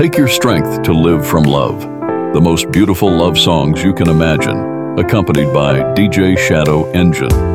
Take your strength to live from love. The most beautiful love songs you can imagine, accompanied by DJ Shadow Engine.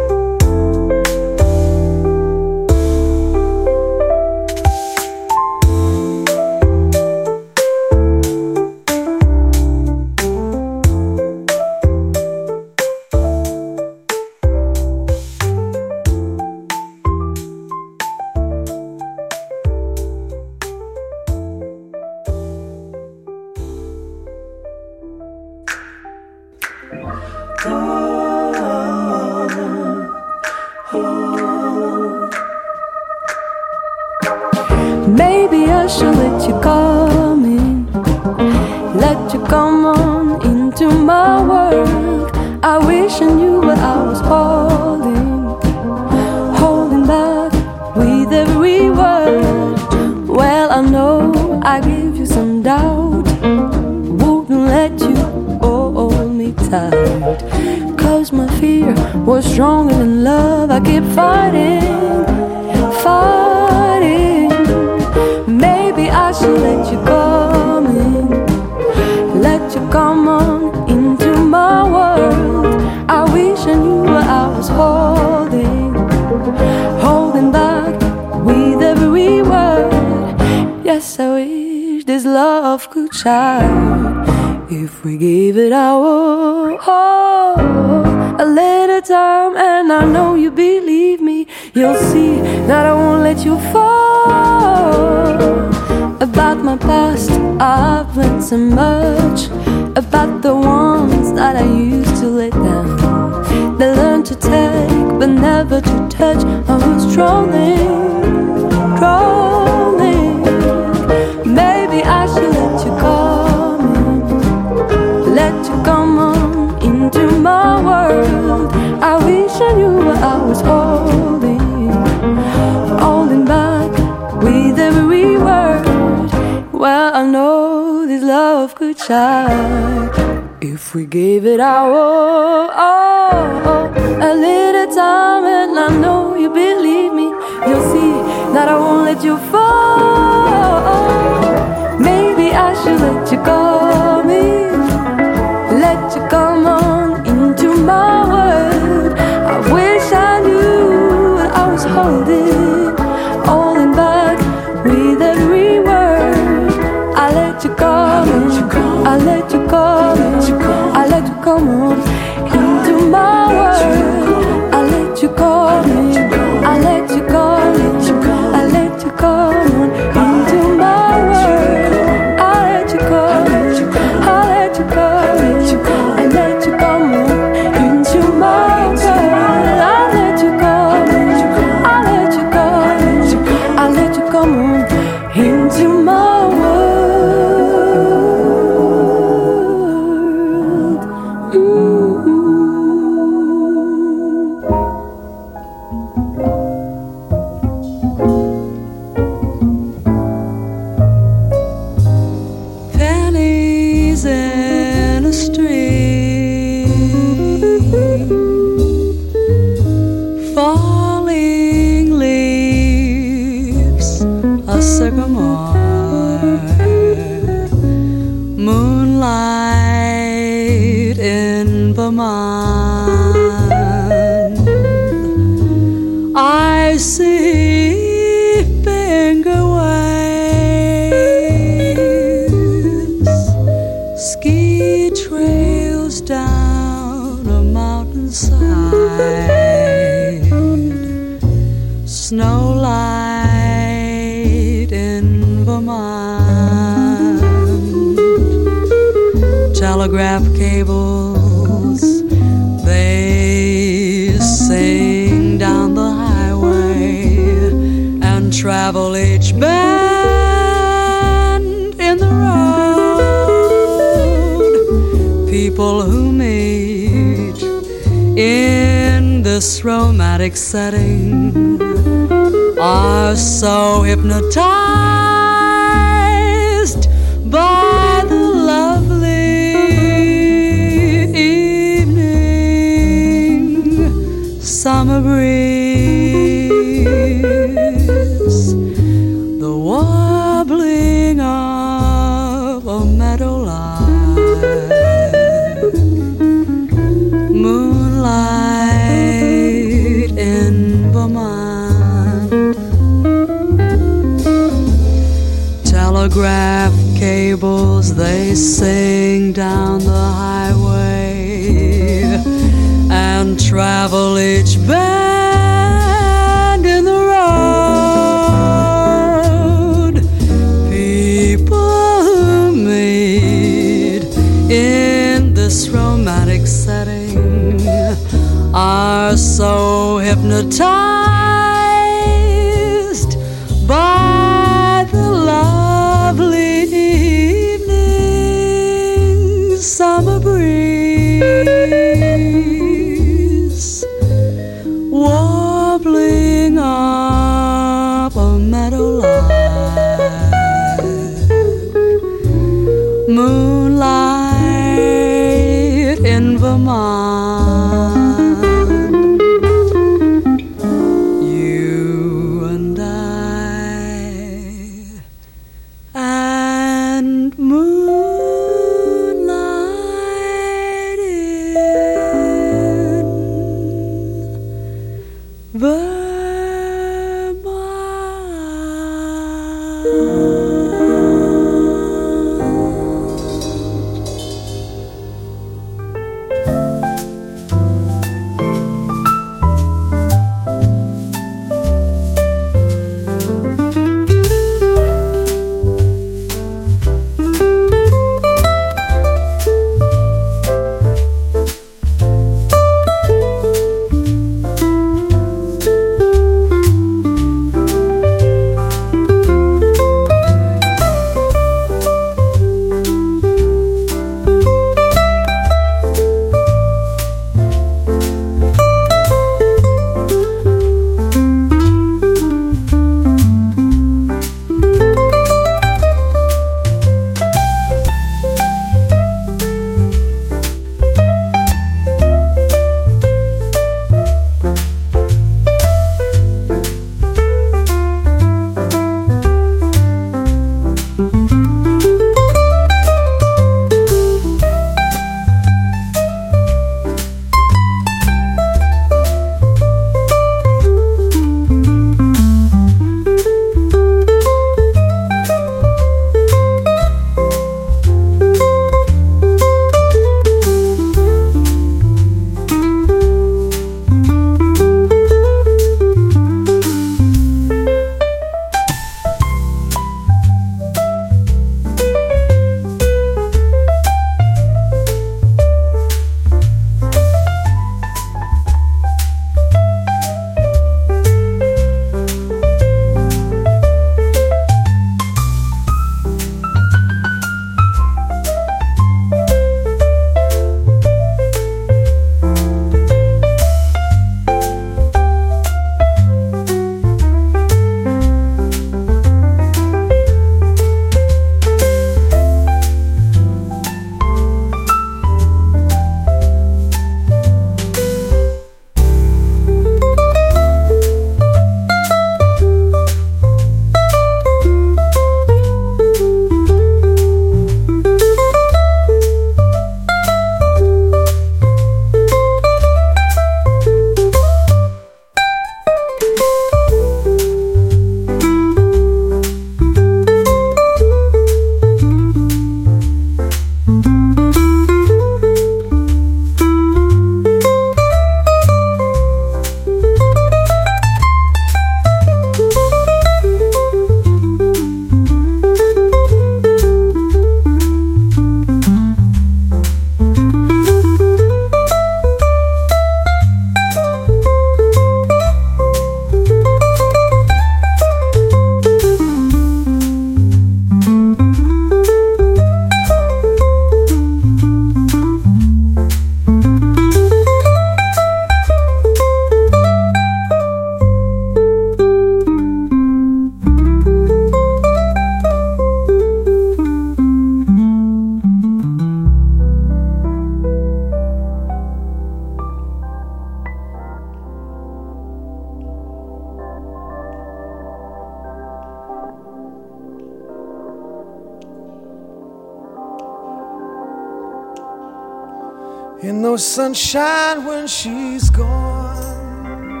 sunshine when she's gone.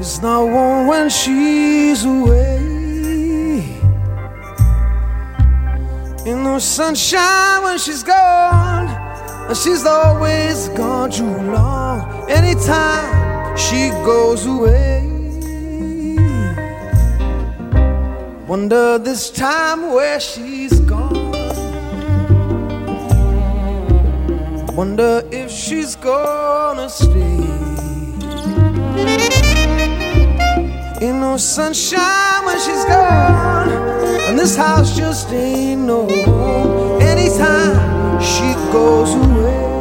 It's not warm when she's away. In no sunshine when she's gone. And she's always gone too long. Anytime she goes away. Wonder this time where she Wonder if she's gonna stay. Ain't no sunshine when she's gone, and this house just ain't no home anytime she goes away.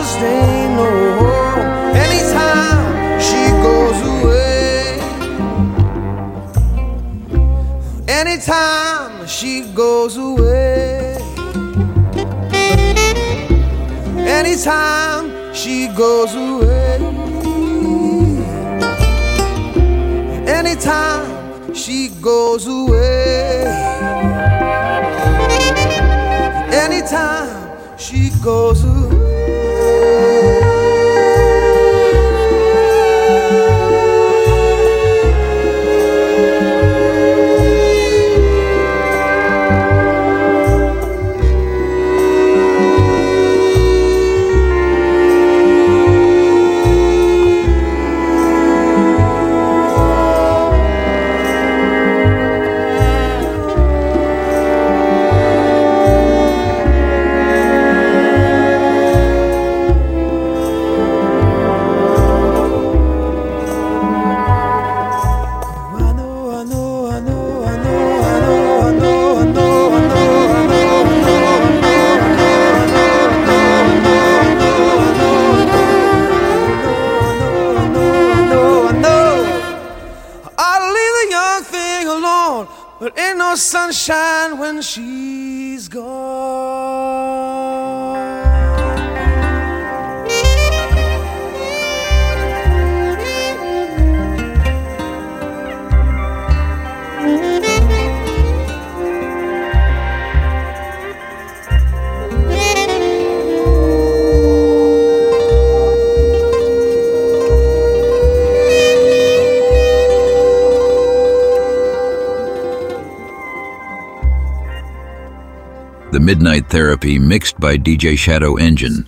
just ain't no home anytime she goes away. Anytime she goes away. Anytime she goes away. Anytime she goes away. Anytime she goes away. Midnight Therapy mixed by DJ Shadow Engine.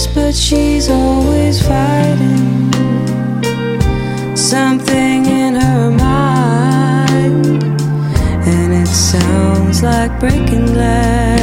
fierce, but she's always fighting something in her mind, and it sounds like breaking glass.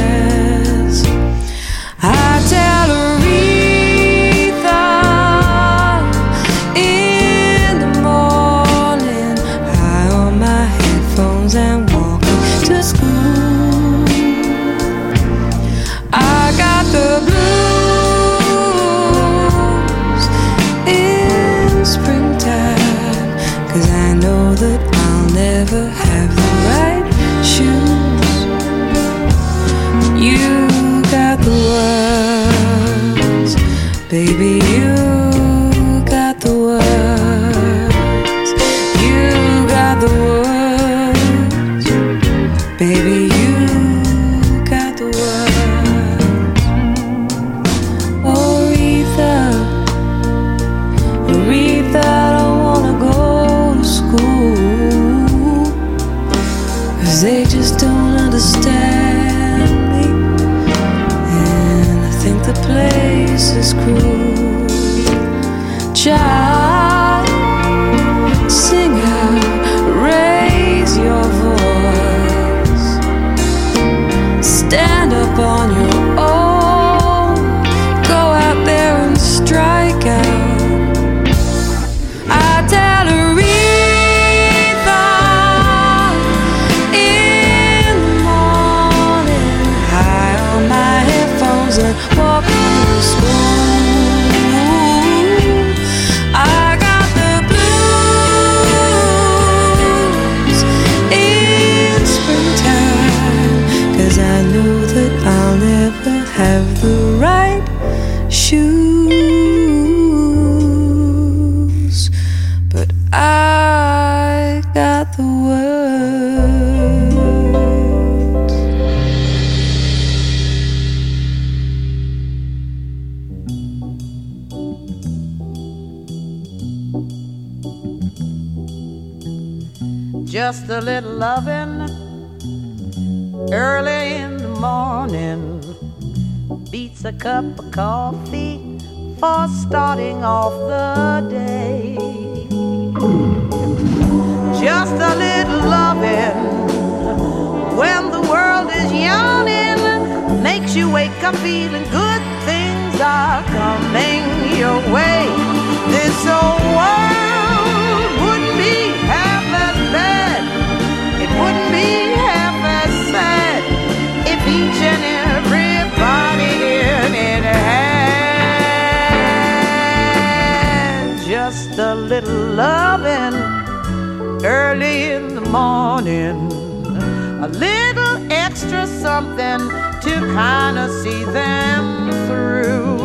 something to kind of see them through.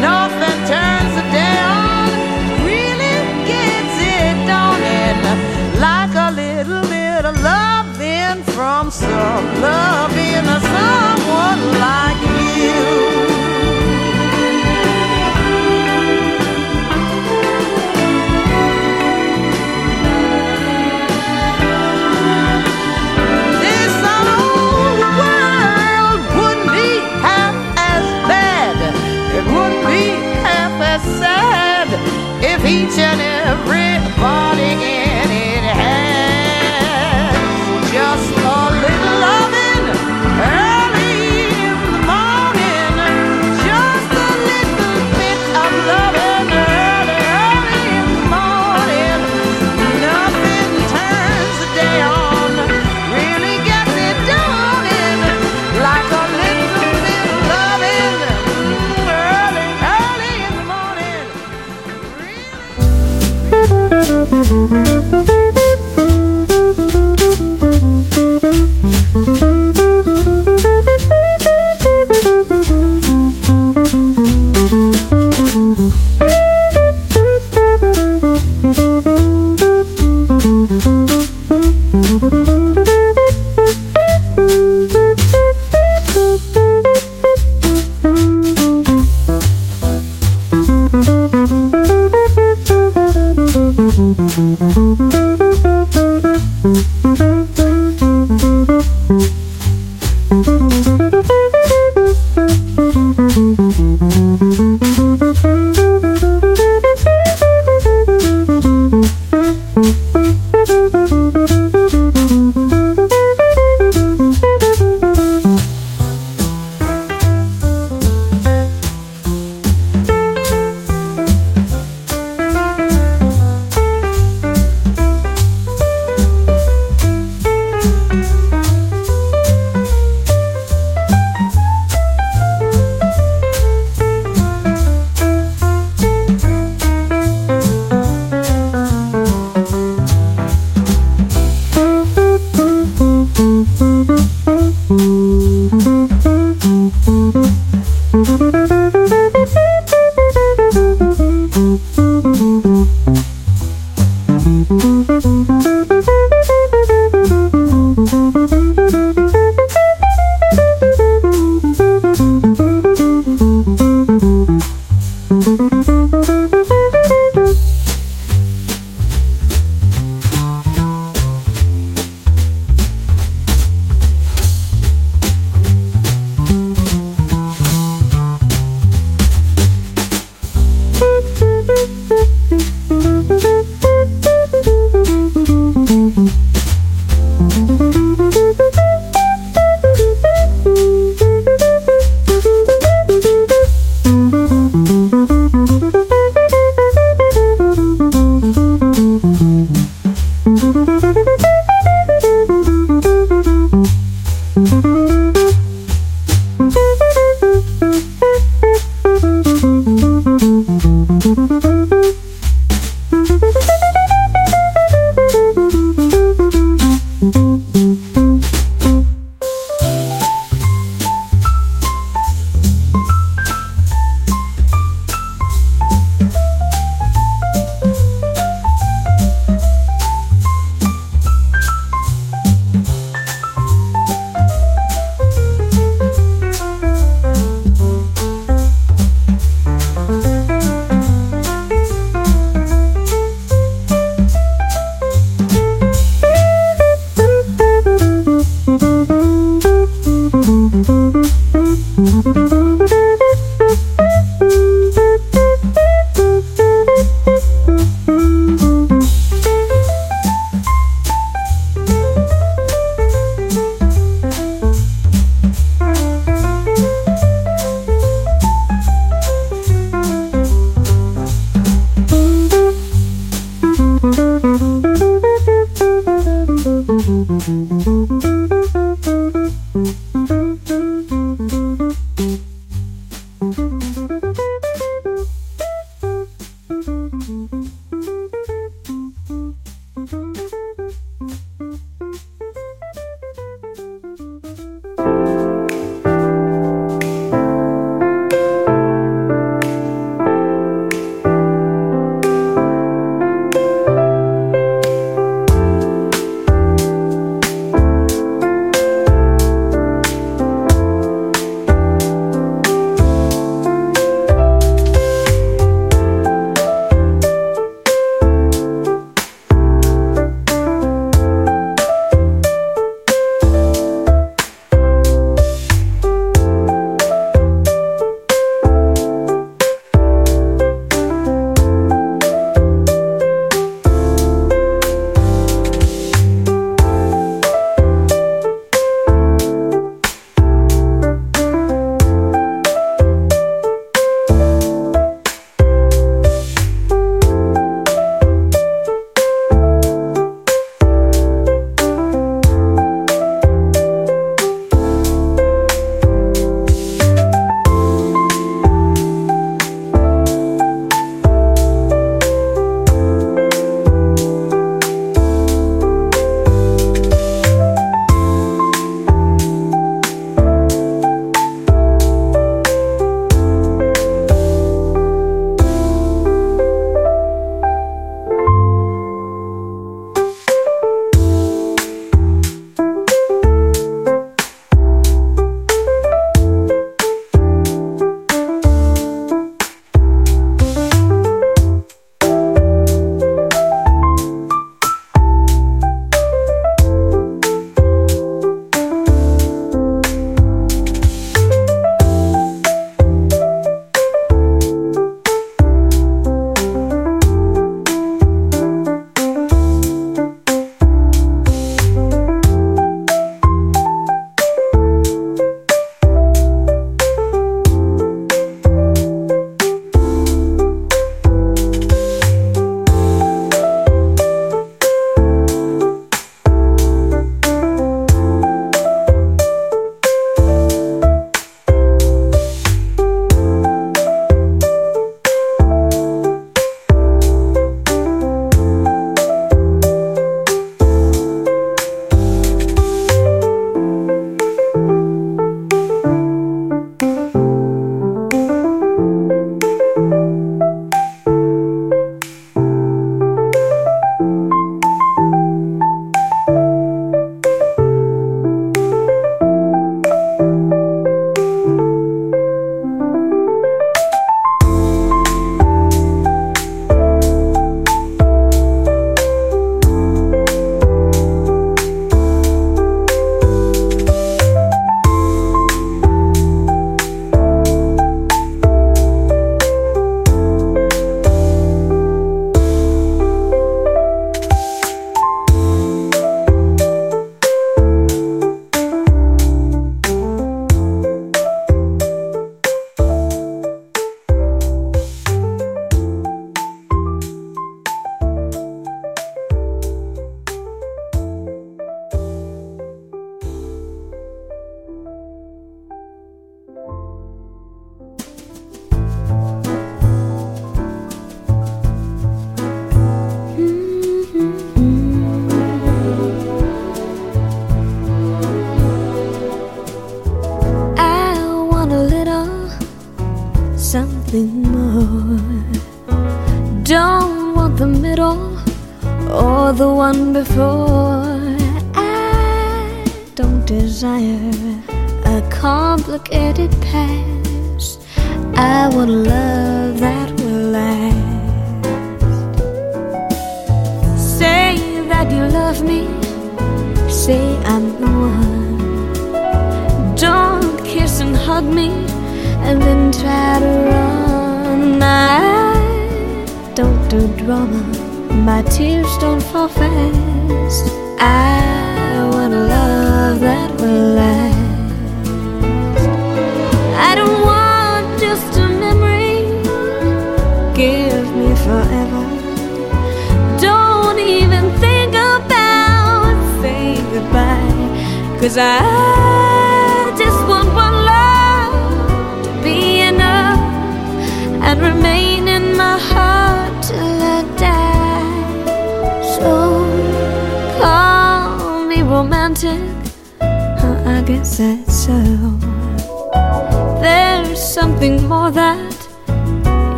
Nothing turns the day on, really gets it dawning like a little bit of loving from some loving someone like you.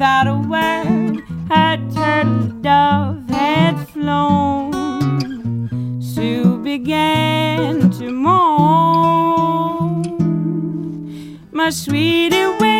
without a word, a turtle dove had flown. Sue began to moan, my sweetie.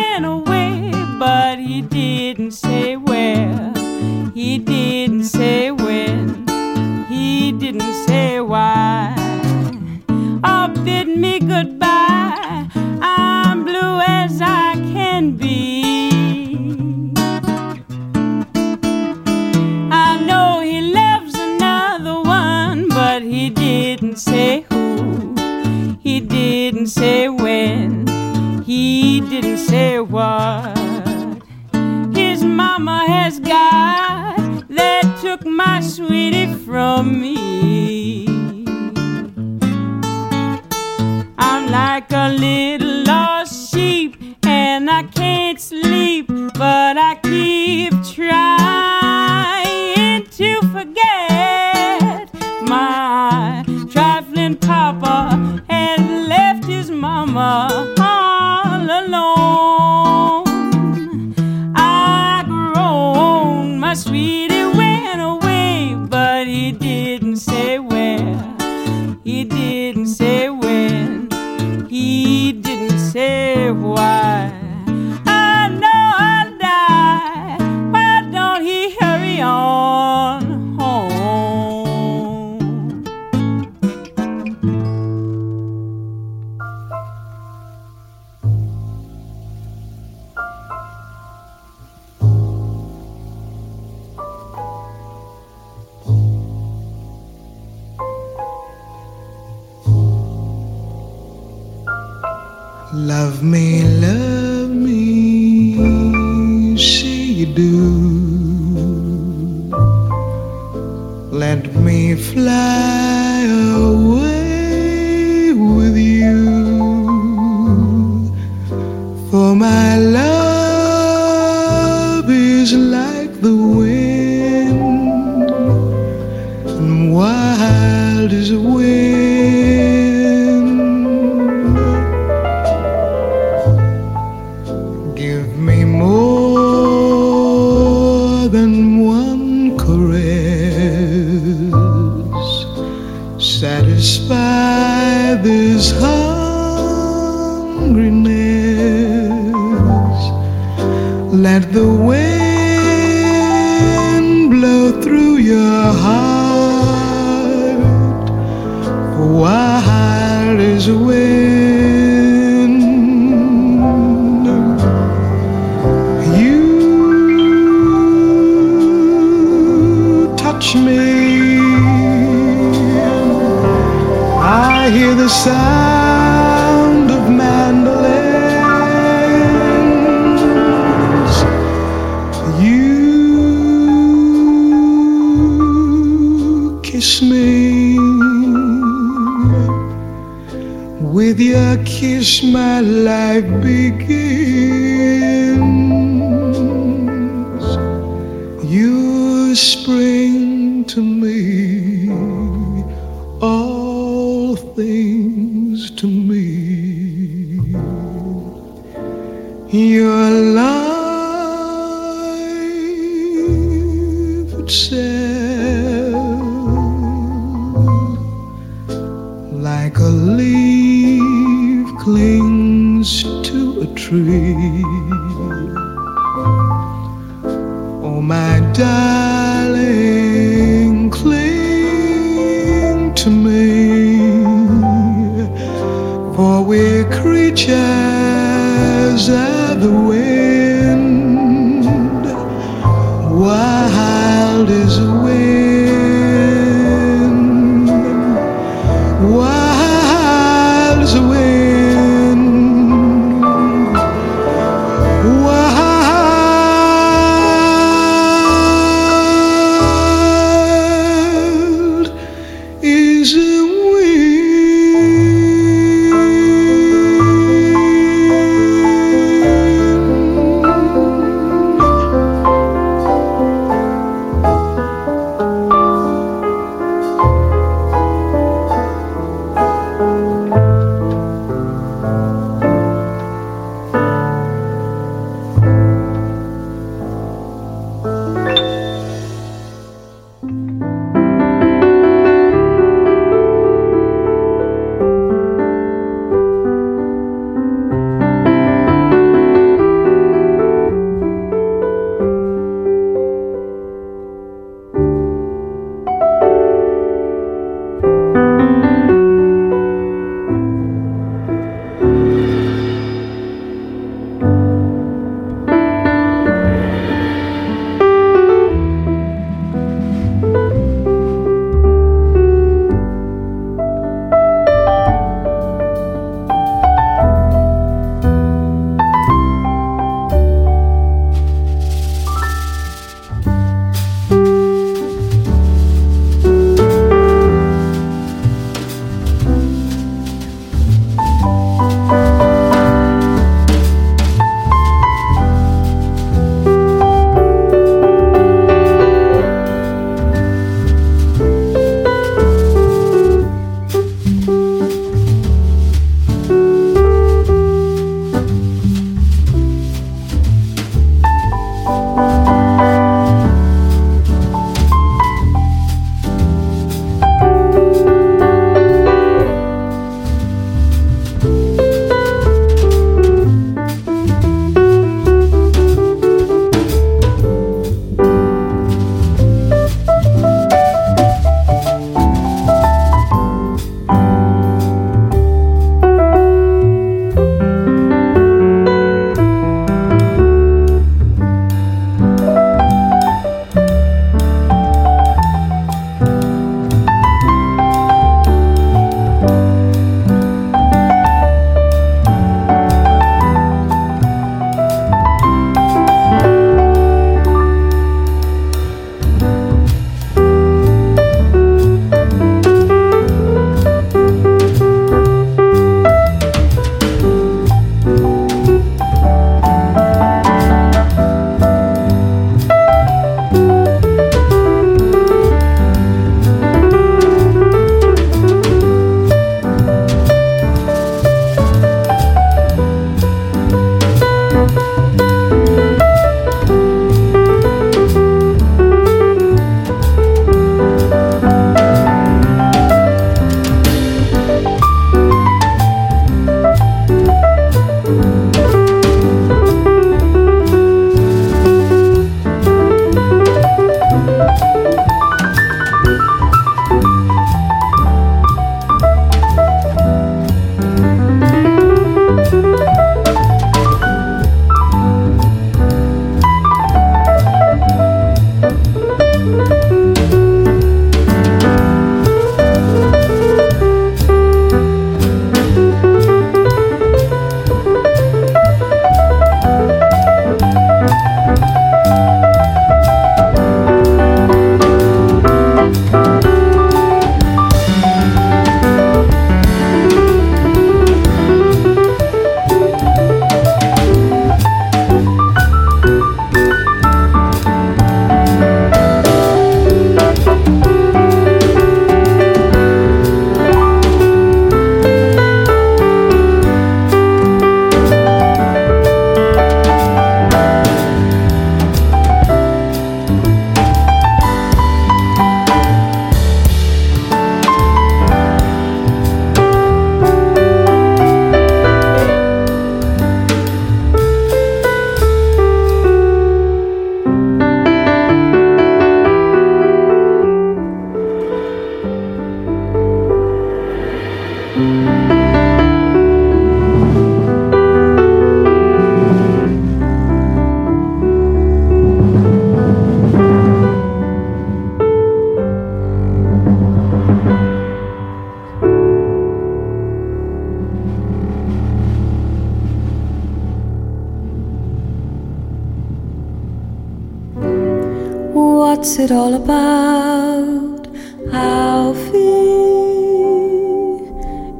What's it all about, Alfie?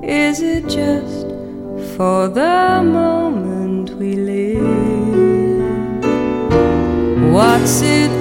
Is it just for the moment we live? What's it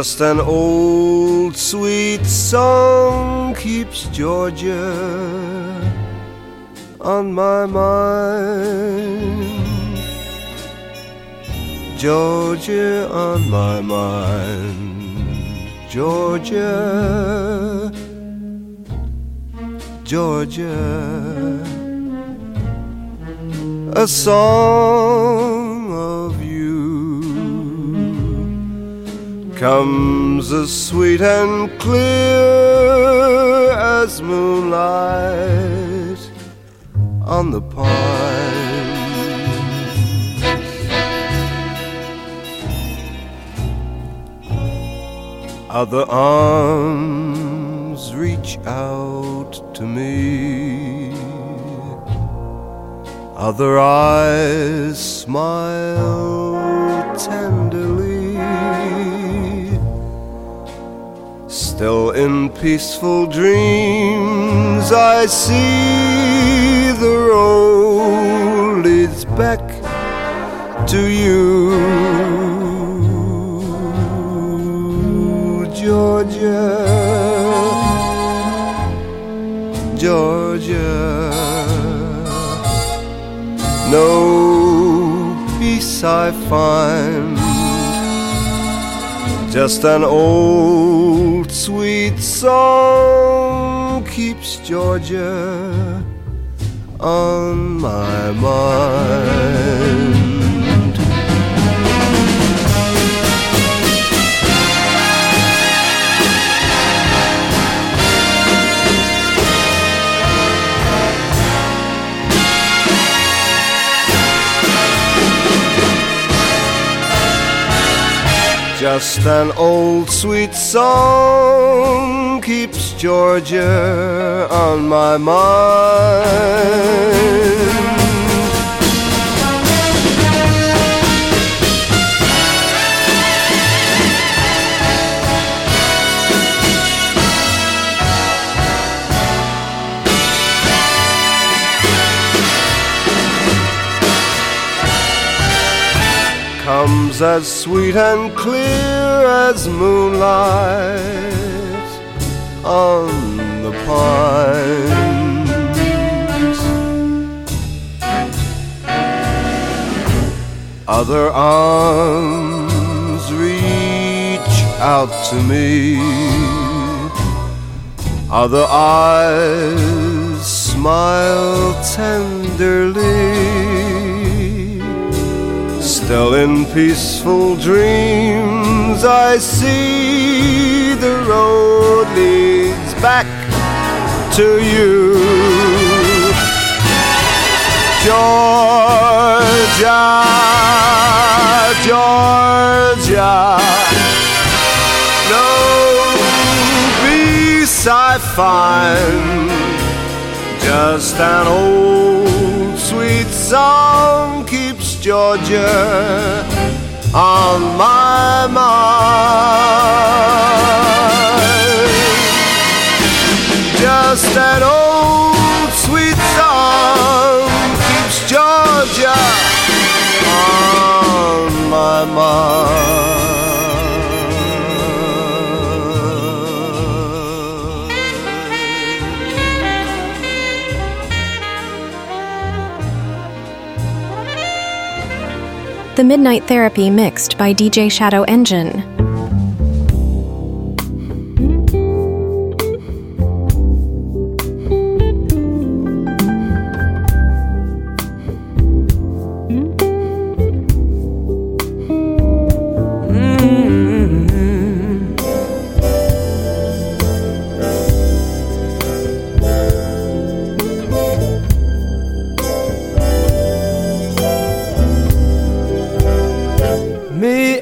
just an old sweet song keeps Georgia on my mind. Georgia on my mind. Georgia, Georgia, a song comes as sweet and clear as moonlight on the pine. Other arms reach out to me. Other eyes smile Still in peaceful dreams, I see the road leads back to you. Georgia, Georgia. No peace I find, just an old song keeps Georgia on my mind. Just an old sweet song keeps Georgia on my mind. comes as sweet and clear as moonlight on the pines. Other arms reach out to me, other eyes smile tenderly. Still in peaceful dreams, I see the road leads back to you. Georgia, Georgia, no peace I find, just an old sweet song Georgia on my mind. Just an old sweet song keeps Georgia on my mind. The Midnight Therapy mixed by DJ Shadow Engine.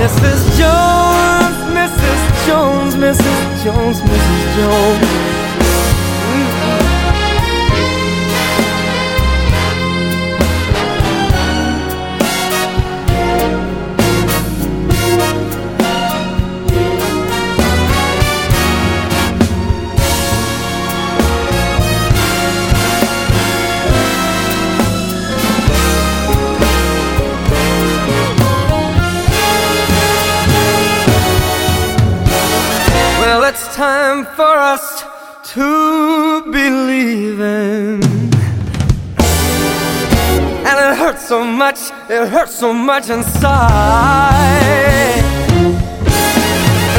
Mrs. Jones, Mrs. Jones, Mrs. Jones, Mrs. Jones. Time for us to believe in. And it hurts so much, it hurts so much inside.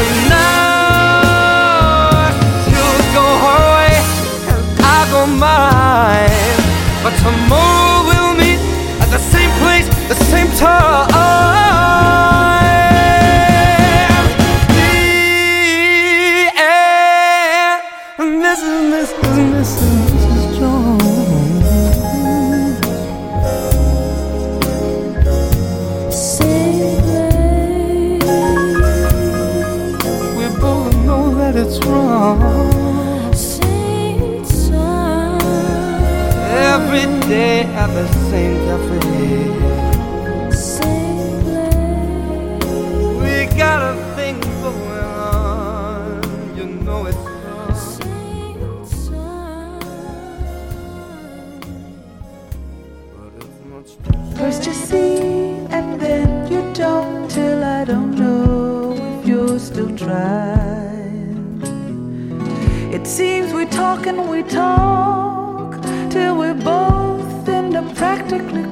And now she'll go her way, and I go mine. But tomorrow we'll meet at the same place, the same time. Day at the same cafe. We got a thing going on. You know it's First you see, and then you don't, till I don't know if you're still trying. It seems we talk and we talk practically.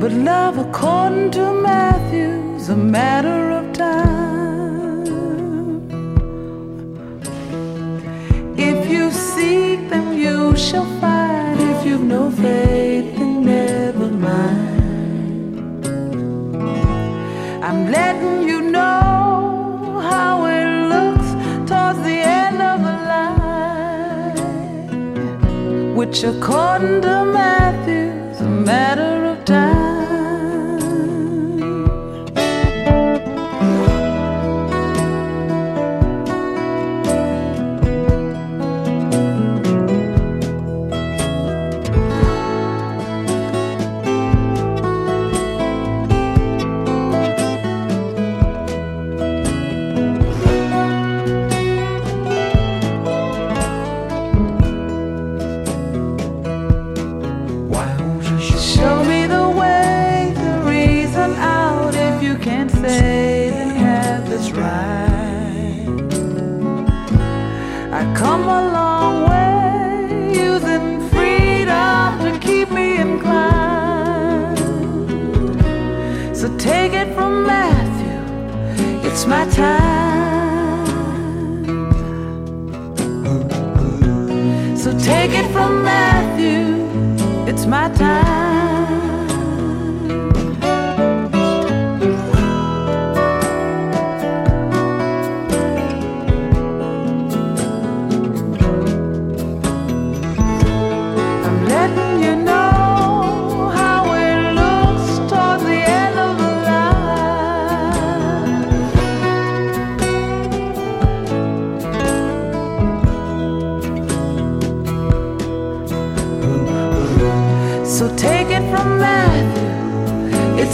But love, according to Matthew's, a matter of according to Matthew's,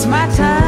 it's my time.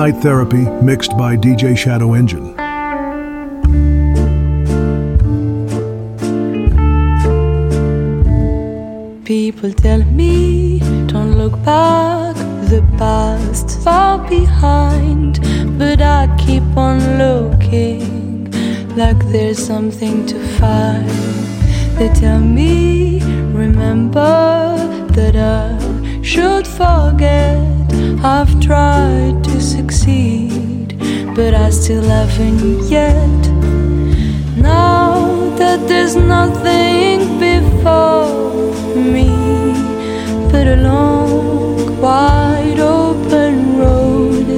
Night Therapy, mixed by DJ Shadow Engine. People tell me, don't look back, the past far behind. But I keep on looking, like there's something to find. They tell me haven't yet. Now that there's nothing before me but a long, wide open road.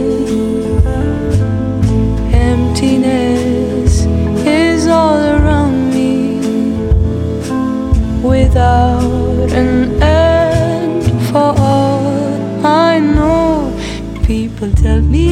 Emptiness is all around me without an end for all I know. People tell me.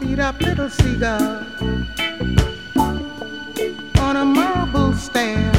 Beat up little seagull on a marble stair.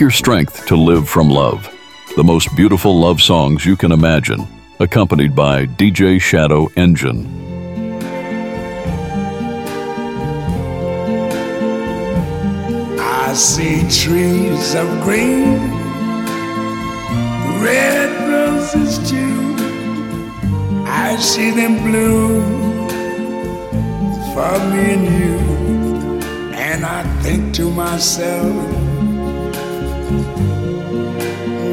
Your strength to live from love. The most beautiful love songs you can imagine, accompanied by DJ Shadow Engine. I see trees of green, red roses too. I see them bloom for me and you, and I think to myself,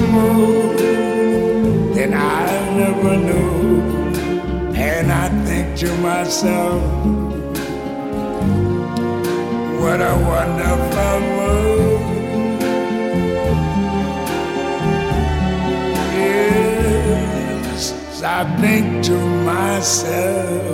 more than I never knew. And I think to myself, what a wonderful world. Yes, I think to myself,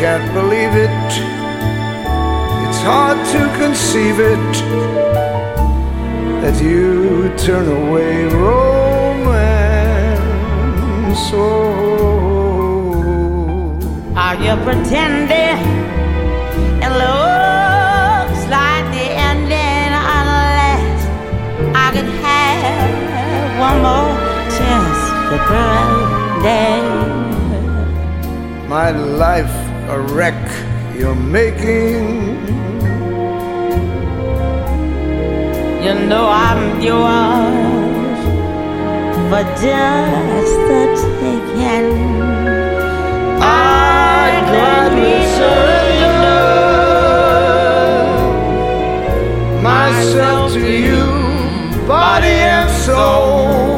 can't believe it. It's hard to conceive it that you turn away romance. Oh, Are you pretending? It looks like the ending unless I could have one more chance to pretend. my life a wreck you're making. You know I'm yours for just the taking. I'd gladly surrender myself to you, body and soul.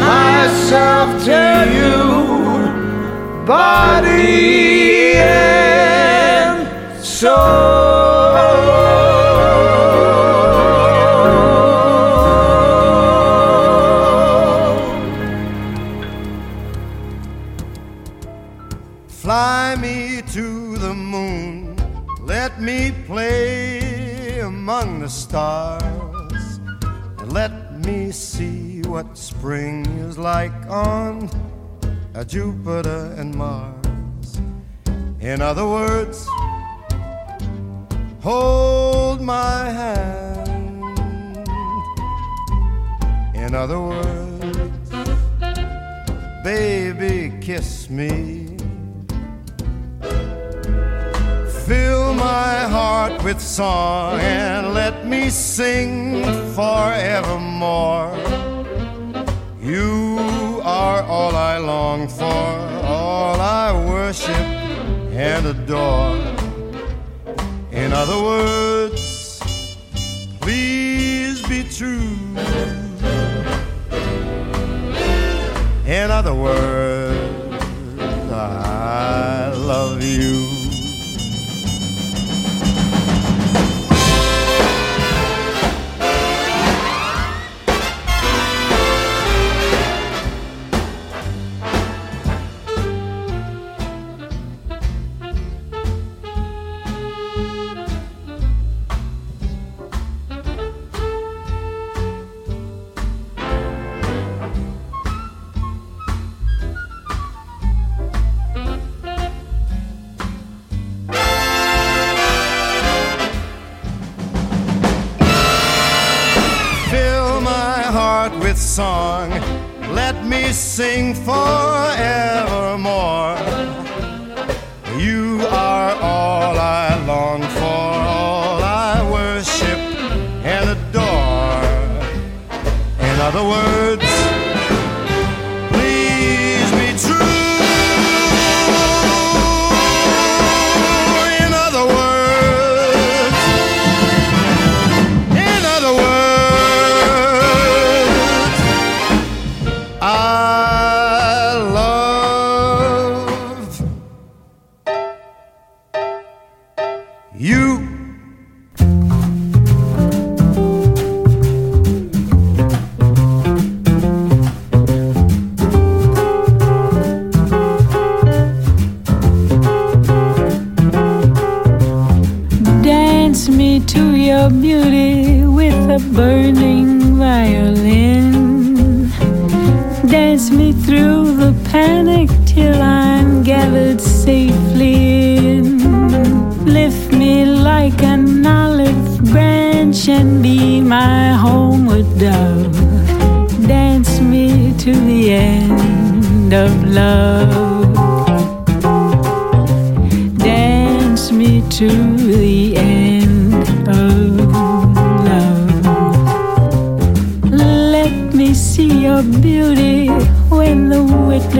Myself to you, body and soul. Jupiter and Mars. In other words, hold my hand. In other words, baby, kiss me. Fill my heart with song and let me sing forevermore. and adore. In other words, please be true. In other words,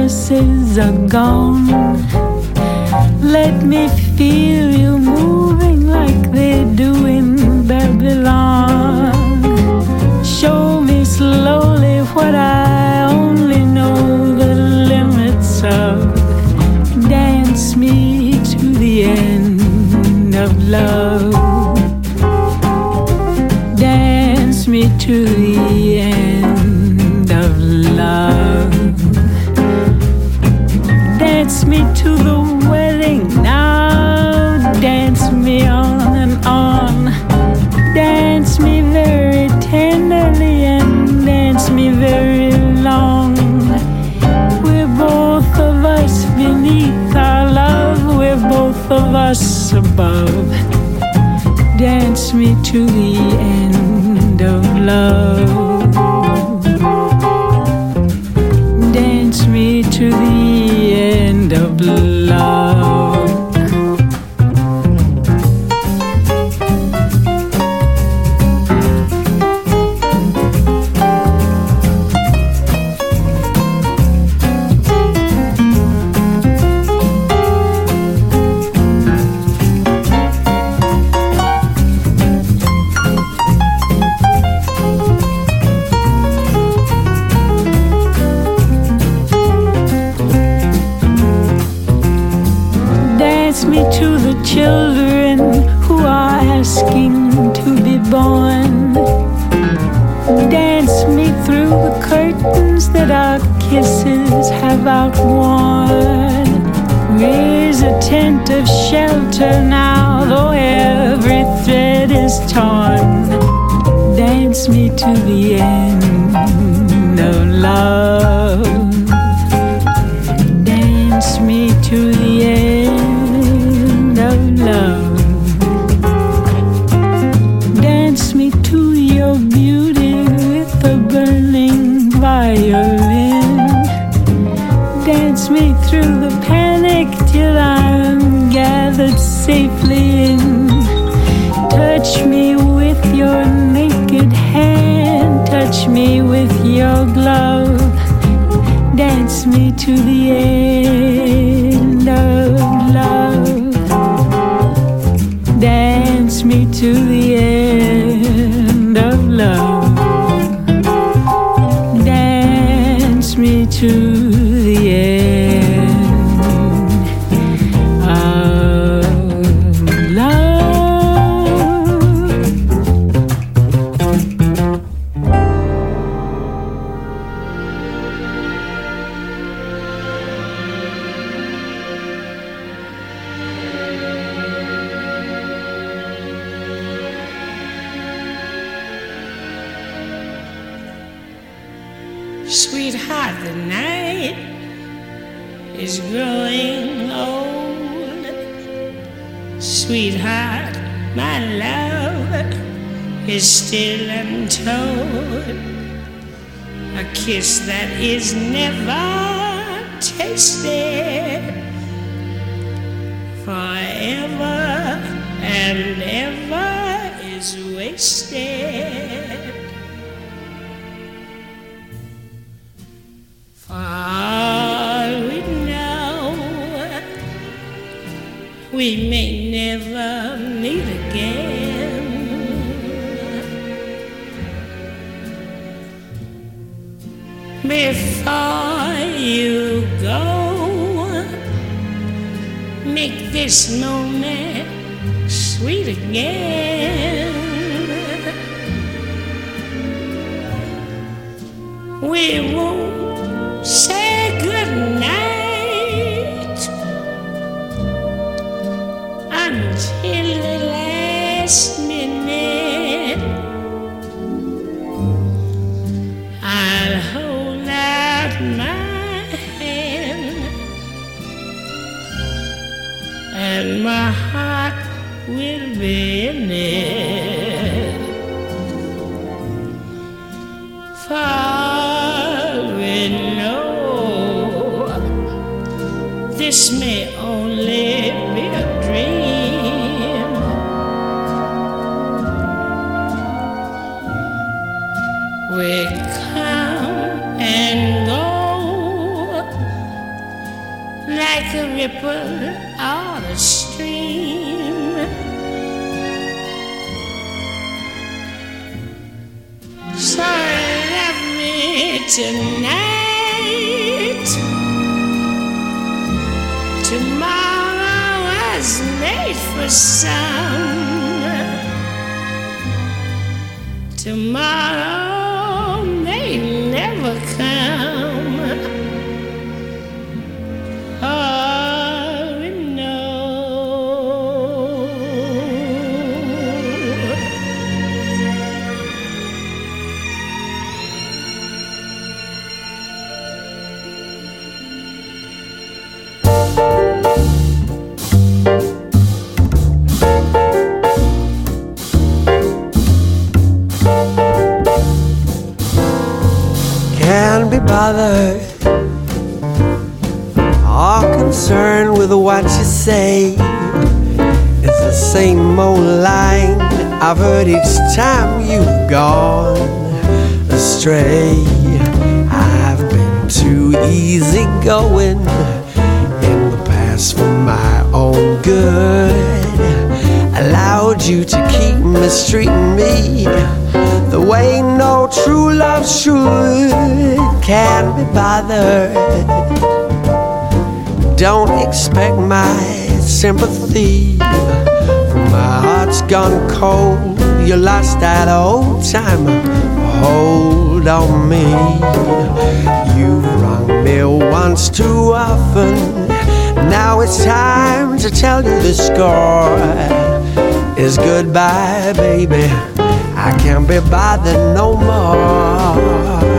promises are gone. Let me feel you moving like they do in Babylon. Show me slowly what I only know the limits of. Dance me to the end of love. truly just that old timer hold on me. You've wronged me once too often. Now it's time to tell you the score is goodbye, baby. I can't be bothered no more.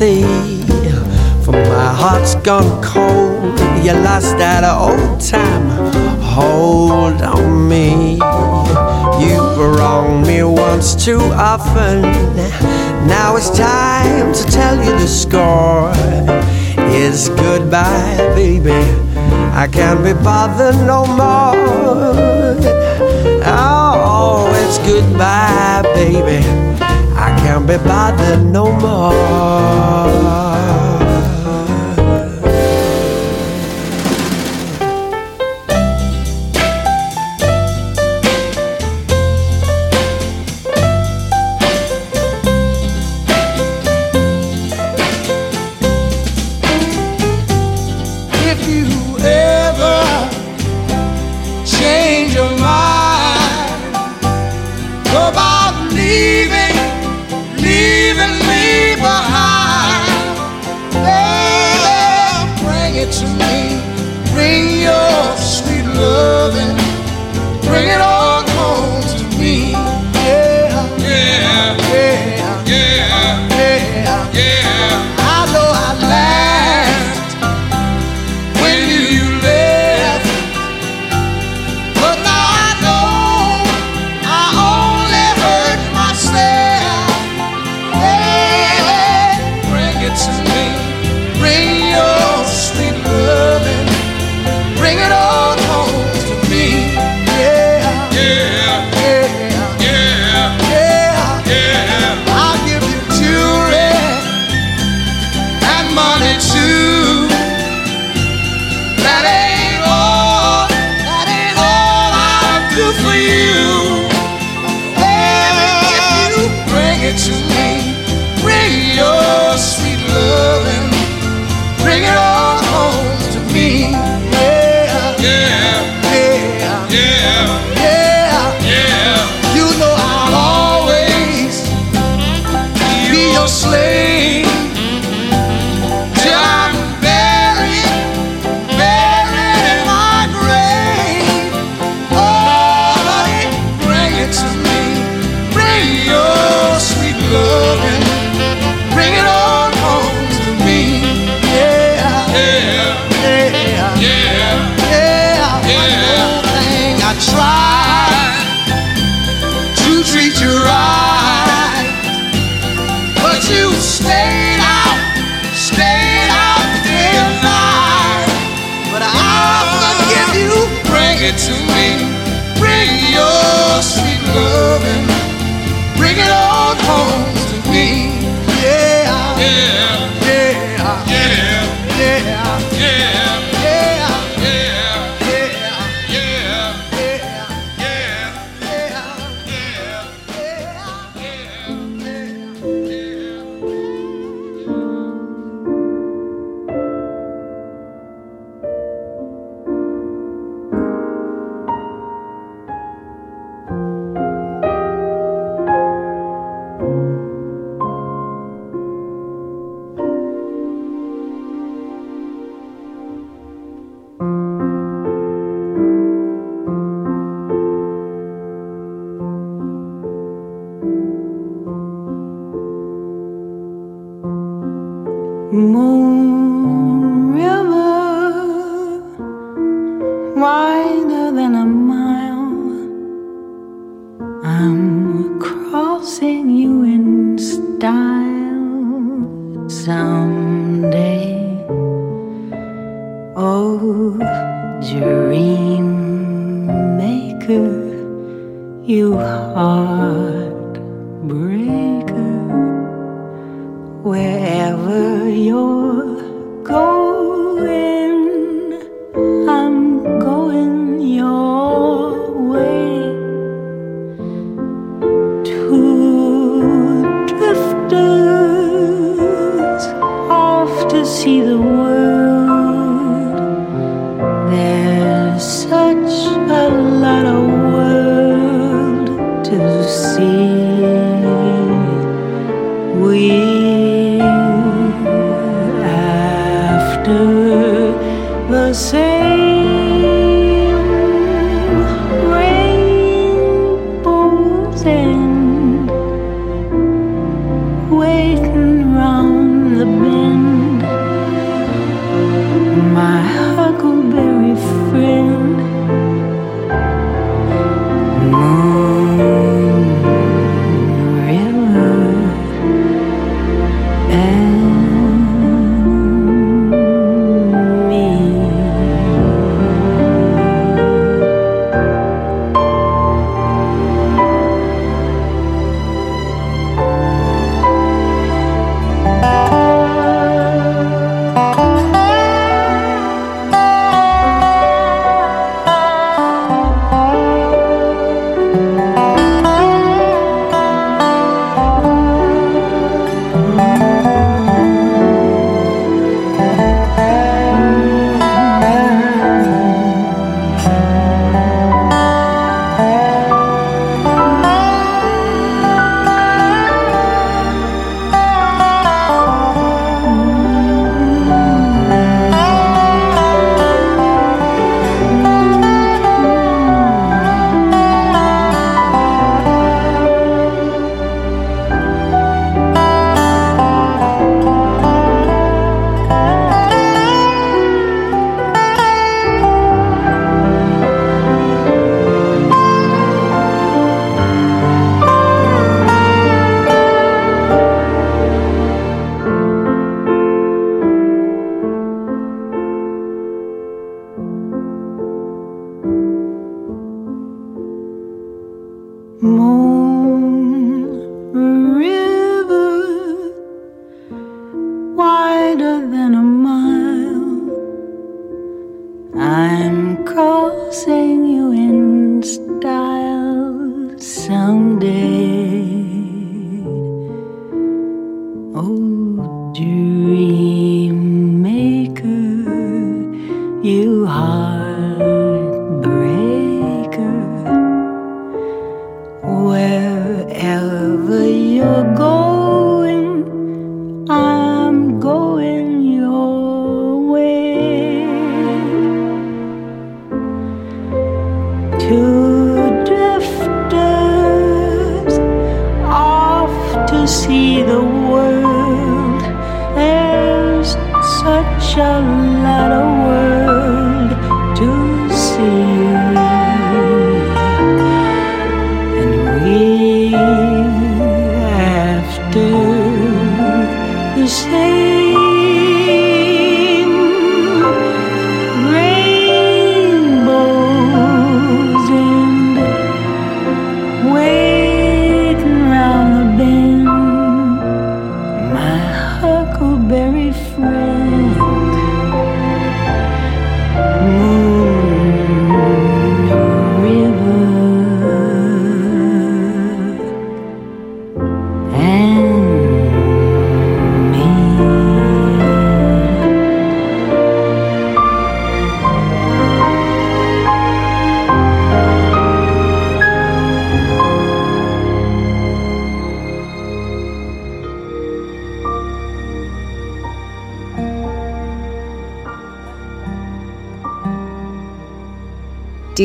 sympathy. For my heart's gone cold, you lost that old time hold on me. You've wronged me once too often. Now it's time to tell you the score. It's goodbye, baby. I can't be bothered no more. Oh, it's goodbye, baby can't be bothered no more.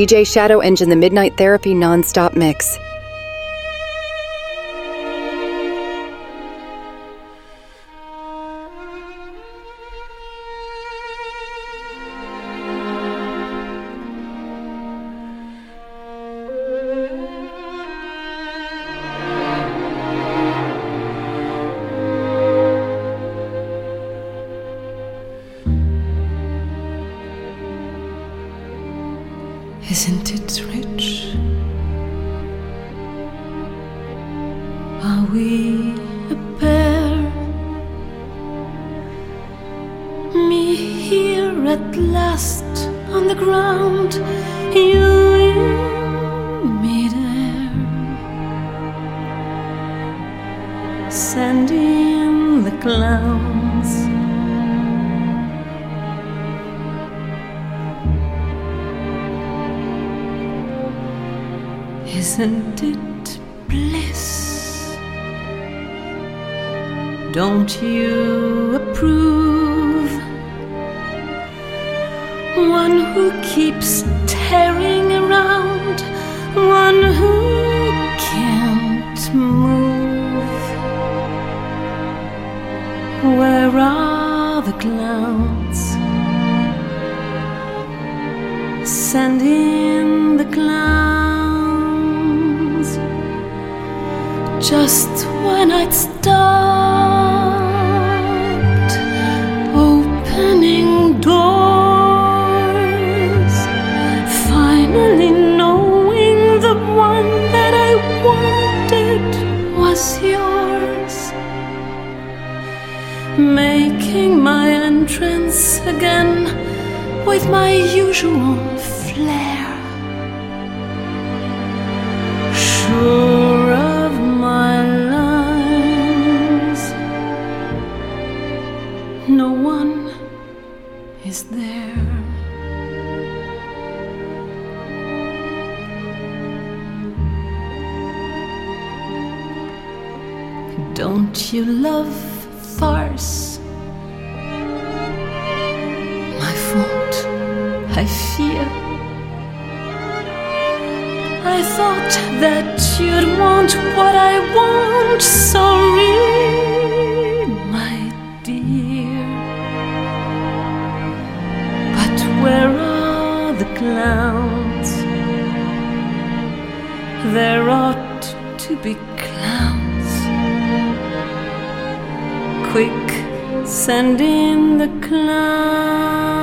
DJ Shadow Engine the Midnight Therapy Nonstop Mix. Don't you love farce? My fault, I fear. I thought that you'd want what I want, sorry, my dear. But where are the clowns? There are send in the clouds.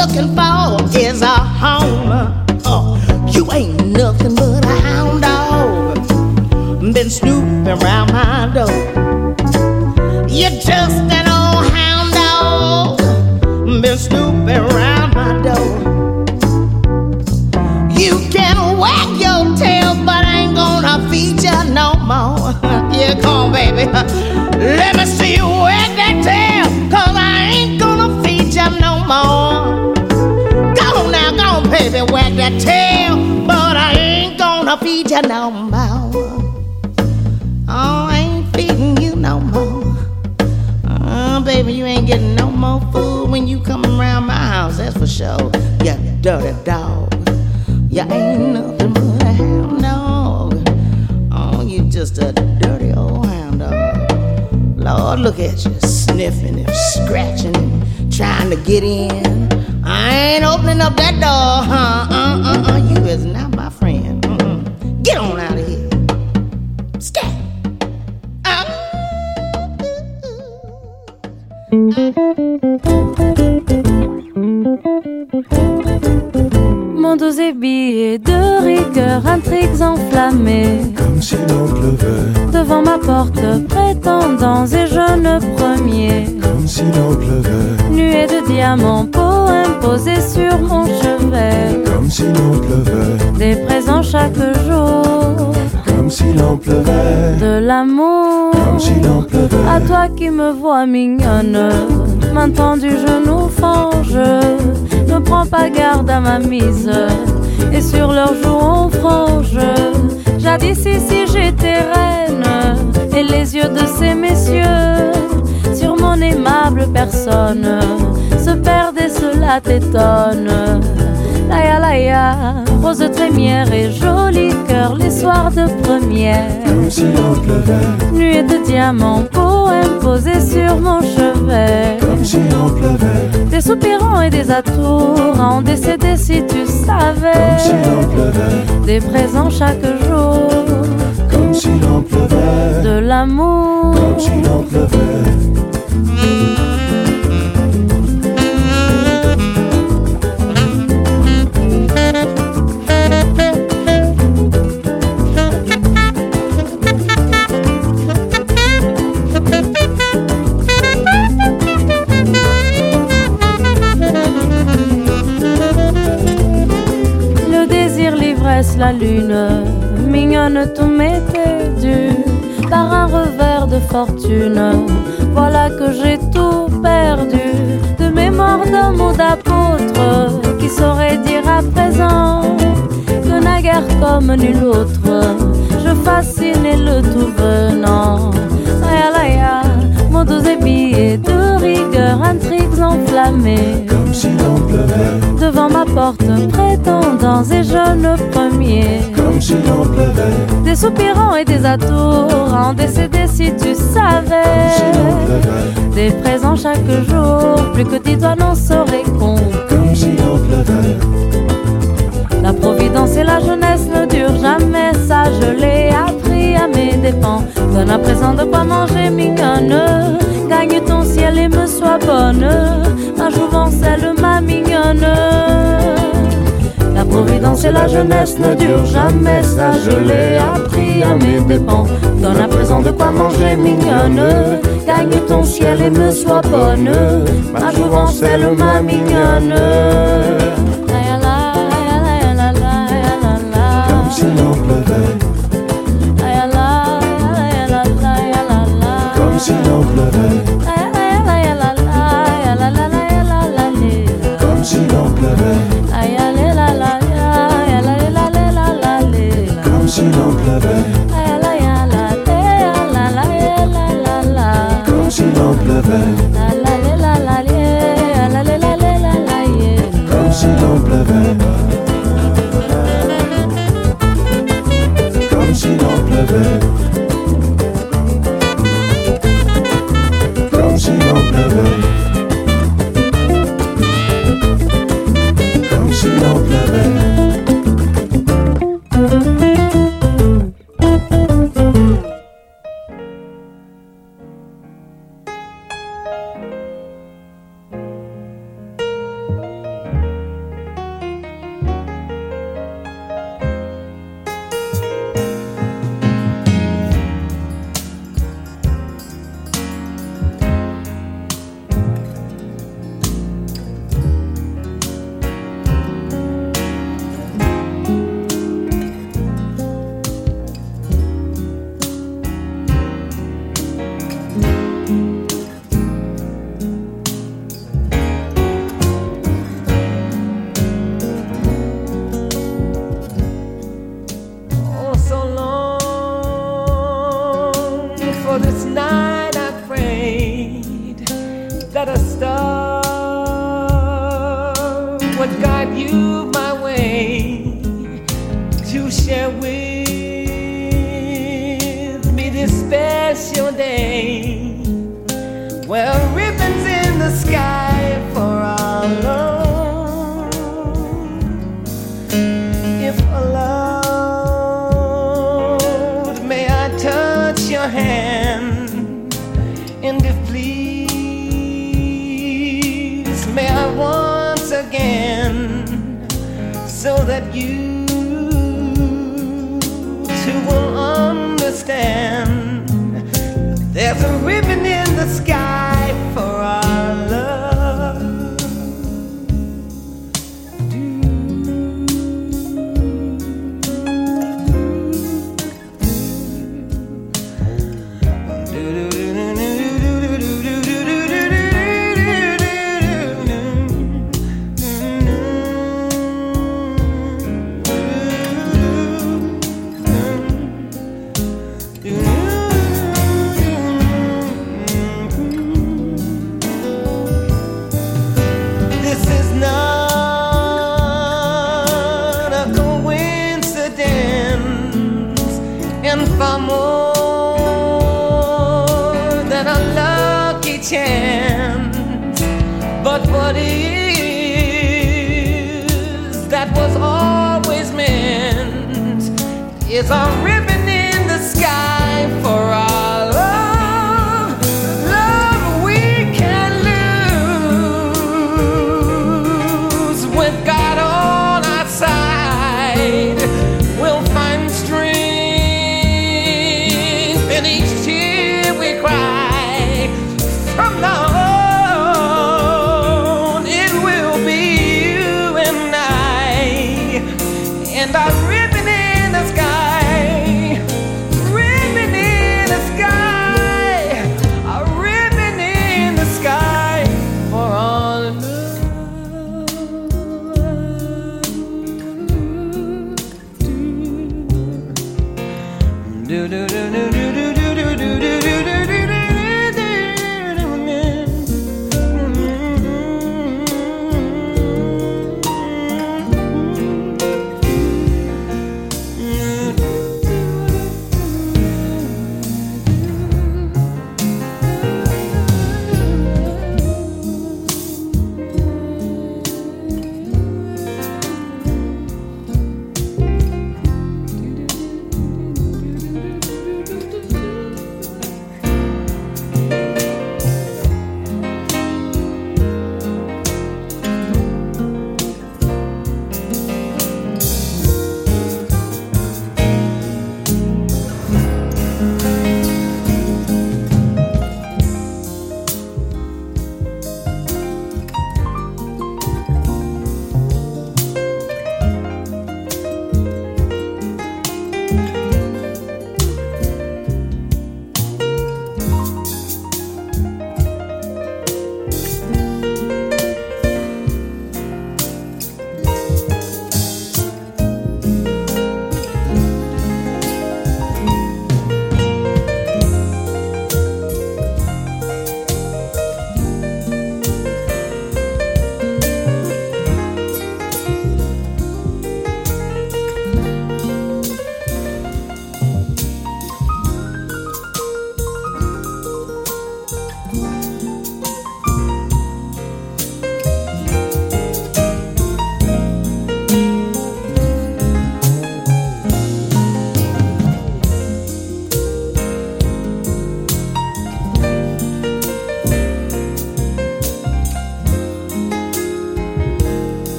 Looking for is a home. Oh, uh, you ain't nothing but a hound dog. Been snooping around my door. You're just an old hound dog. Been snooping around my door. You can wag your tail, but I ain't gonna feed you no more. yeah, come on, baby. you no more. Oh, I ain't feeding you no more. Oh, baby, you ain't getting no more food when you come around my house, that's for sure. You dirty dog. You ain't nothing but a hound dog. Oh, you just a dirty old hound dog. Lord, look at you, sniffing and scratching and trying to get in. I ain't opening up that door, huh? Uh, uh, uh, you is not. Get on out of here. Scat. Mon dos est billet de rigueur, intrigues enflammées. Comme si l'on pleuvait, Devant ma porte, prétendants et jeunes premiers. comme si l'on pleuvait, Nuée de diamants, poèmes posés sur mon chevet. comme si l'on pleuvait, Des présents chaque jour. Pleuvait, De l'amour. comme pleuvait. À toi qui me vois mignonne, main tendue, genou fange. Ne prends pas garde à à ma mise. Et sur leurs joues on frange. Jadis ici j'étais reine. Et les yeux de ces messieurs sur mon aimable personne se perdent et cela t'étonne. Rose trémière et joli cœur les soirs de première. Comme si l'on pleuvait, Nuée de diamants, poème posé sur mon chevet. comme si l'on pleuvait, Des soupirants et des atours en décédé si tu savais. comme si l'on pleuvait, Des présents chaque jour, comme si pleuvait, de l'amour. comme si l'on pleuvait. La lune, mignonne tout m'était dû par un revers de fortune. Voilà que j'ai tout perdu de mémoire d'un mot d'apôtre qui saurait dire à présent que naguère comme nul autre, je fascinais le tout venant. Dos ébillé de rigueur, intrigues enflammées Comme si l'on pleuvait, devant ma porte, prétendants et jeunes premiers. comme si l'on pleuvait, Des soupirants et des atours en décédé si tu savais. pleuvait, Des présents chaque jour, plus que tes doigts n'en sauraient compte. comme si l'on pleuvait, La providence et la jeunesse ne durent jamais, ça je l'ai appris à mes dépens. Donne à présent de quoi manger, mignonne. Gagne ton ciel et me sois bonne. Ma jouvence, elle, ma mignonne. La providence et la jeunesse ne durent jamais, ça je l'ai appris à mes dépens. Donne à présent de quoi manger, mignonne. Gagne ton ciel et me sois bonne. Ma jouvence, elle, ma mignonne. yollara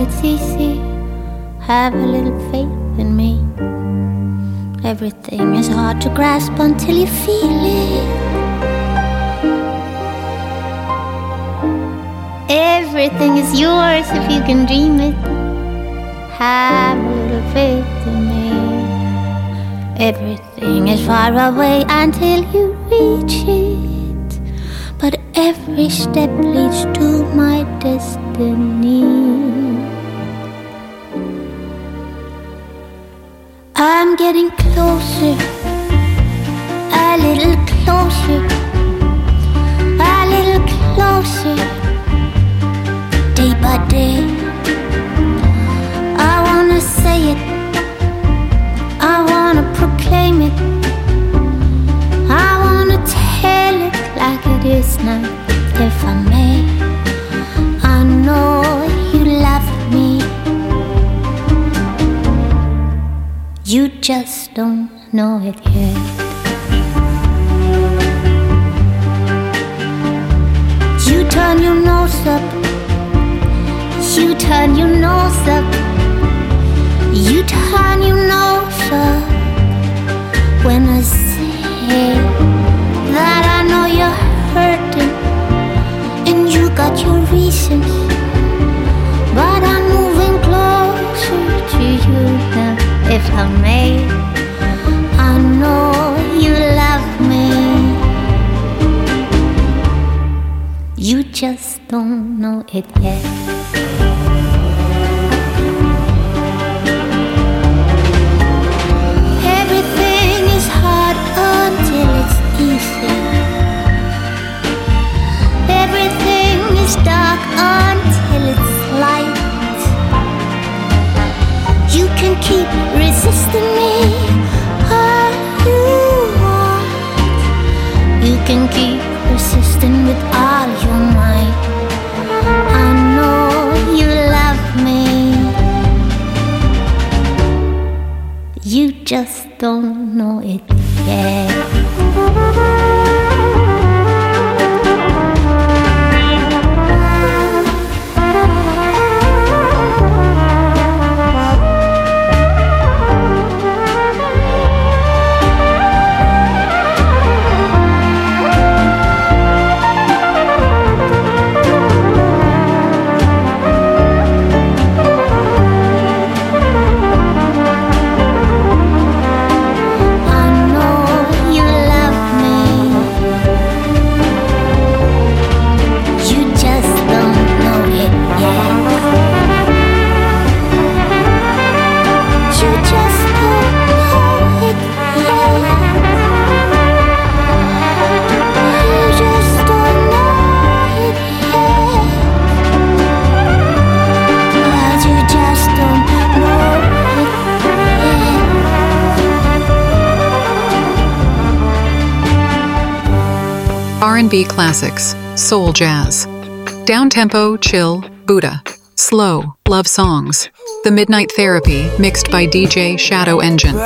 it's easy. Have a little faith in me. Everything is hard to grasp until you feel it. Everything is yours if you can dream it. Have a little faith in me. Everything is far away until you reach it. But every step leads to my destiny. classics, soul jazz, downtempo, chill, Buddha, slow, love songs, The Midnight Therapy, mixed by DJ Shadow Engine.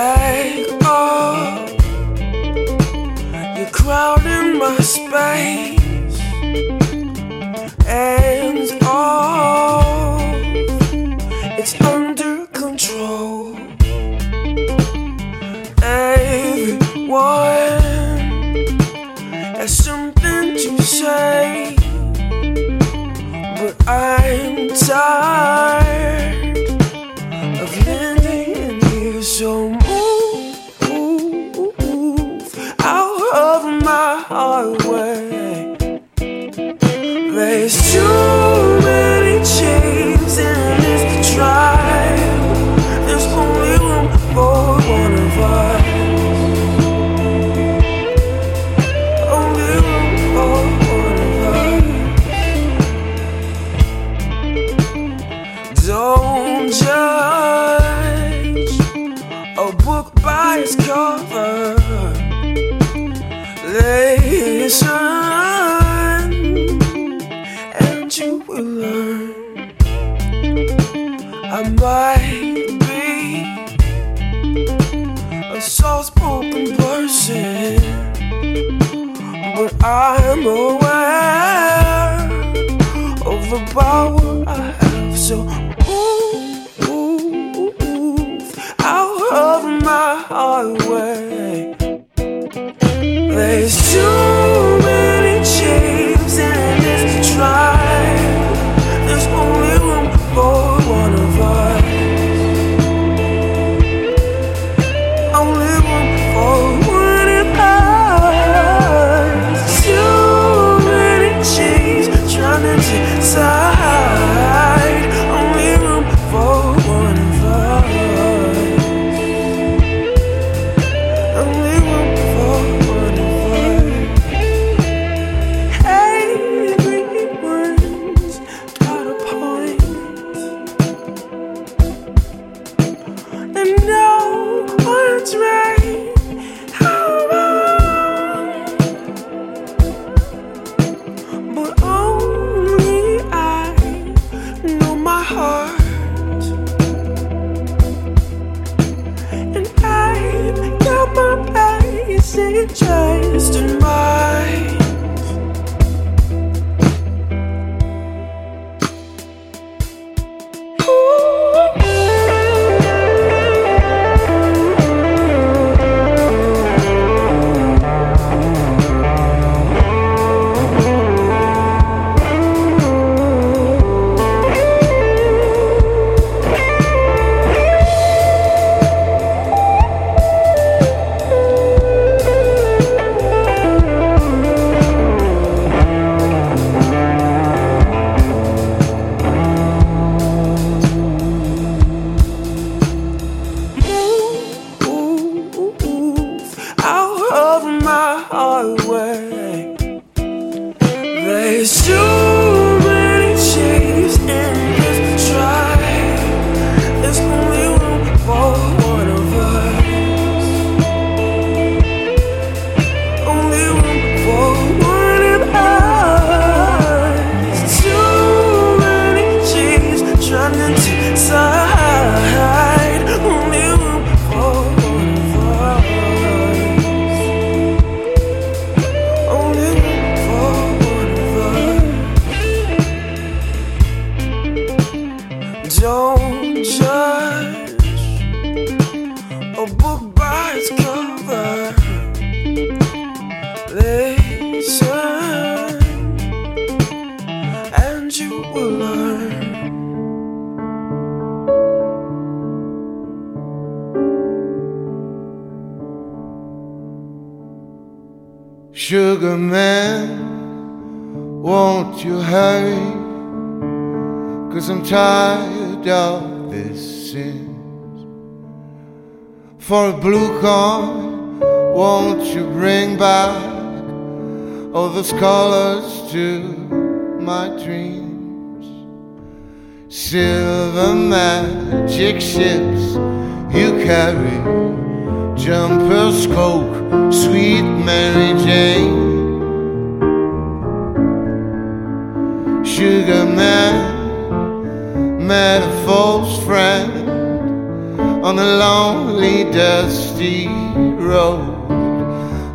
On a lonely, dusty road.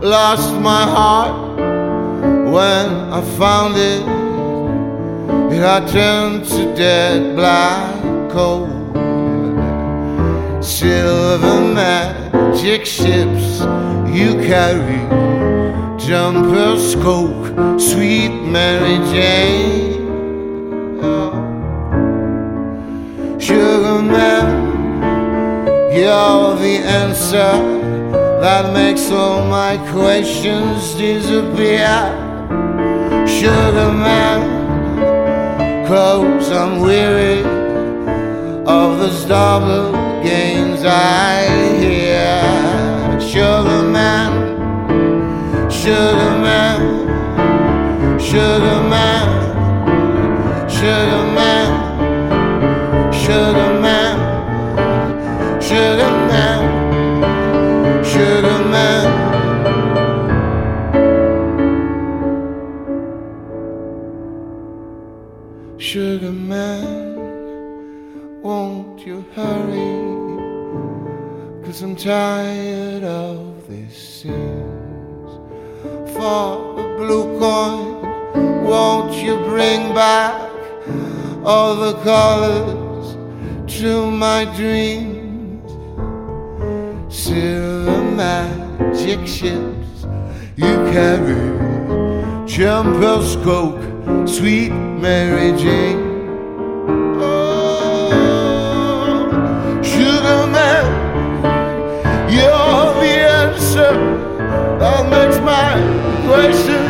Lost my heart when I found it. It had turned to dead black coal. Silver magic ships you carry, jumpers, coke, sweet Mary Jane. You're the answer that makes all my questions disappear. Sugar man, close, I'm weary of those double games I hear. Sugar man, sugar man, sugar man, tired of this scenes. For a blue coin, won't you bring back all the colors to my dreams? Silver magic ships you carry, jumpers, coke, sweet Mary Jane. Questions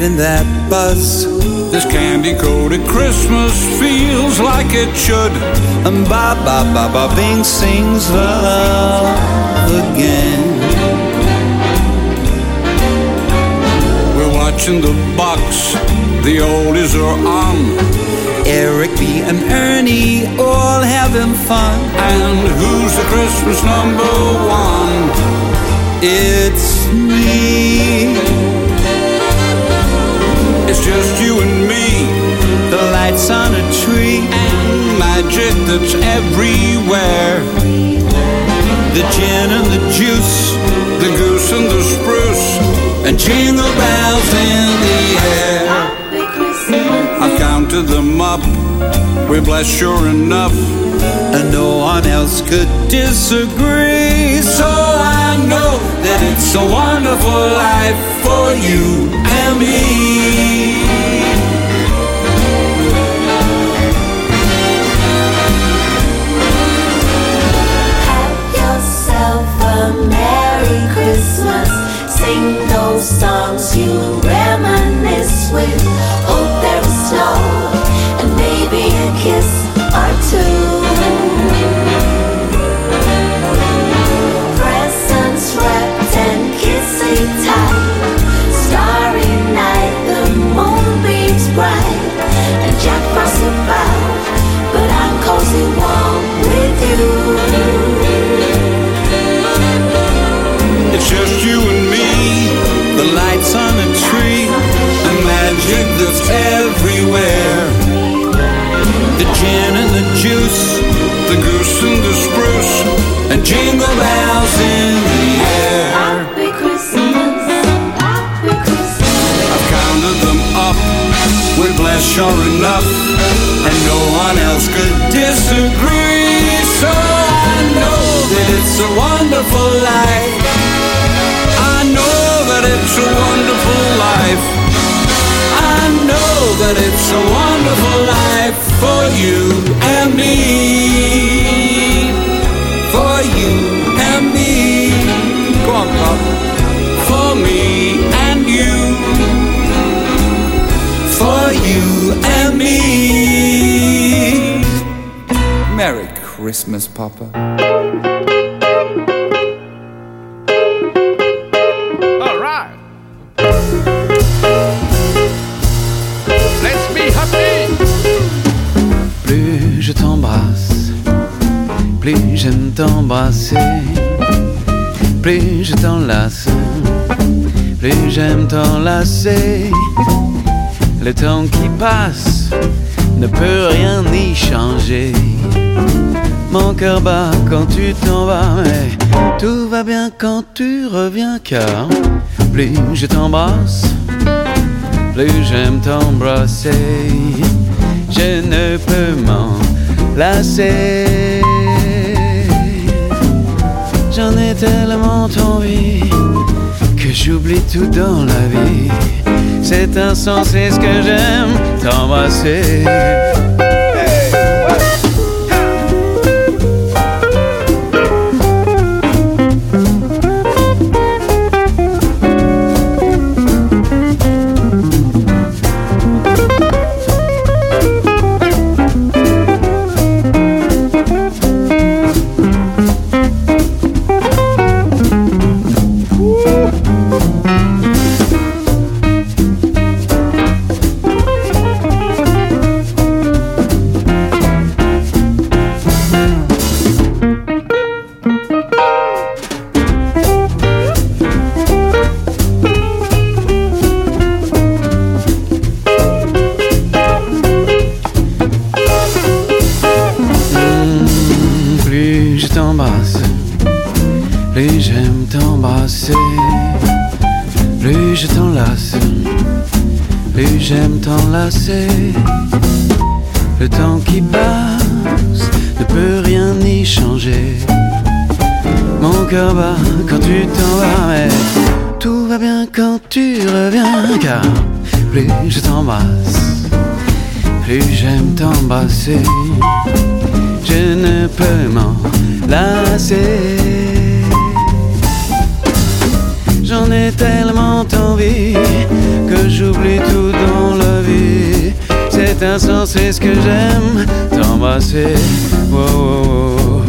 Getting that buzz. This candy coated Christmas feels like it should. And ba ba ba ba Bing sings love again. We're watching the box, the oldies are on. Eric B. and Ernie all having fun. And who's the Christmas number one? It's me. It's just you and me. The lights on a tree. And magic that's everywhere. The gin and the juice. The goose and the spruce. And jingle bells in the air. I've counted them up. We're blessed sure enough. And no one else could disagree. So I know that it's a wonderful life for you and me. Merry Christmas. Sing those songs you reminisce with. Hope there is snow and maybe a kiss everywhere. The gin and the juice, the goose and the spruce, and jingle bells in the air. Happy Christmas, Happy Christmas. I've counted them up, we're blessed sure enough, and no one else could disagree. So I know that it's a wonderful life. I know that it's a wonderful life. I know that it's a wonderful life for you and me. For you and me. Go on, Pop. For me and you. For you and me. Merry Christmas, Papa. Plus je t'enlace, plus j'aime t'enlacer. Le temps qui passe ne peut rien y changer. Mon cœur bat quand tu t'en vas, mais tout va bien quand tu reviens, car plus je t'embrasse, plus j'aime t'embrasser. Je ne peux m'en lasser. J'en ai tellement envie que j'oublie tout dans la vie. C'est insensé ce que j'aime t'embrasser. T'embrasser. Je ne peux m'en lasser. J'en ai tellement envie que j'oublie tout dans la vie. C'est insensé ce que j'aime t'embrasser. Oh, oh.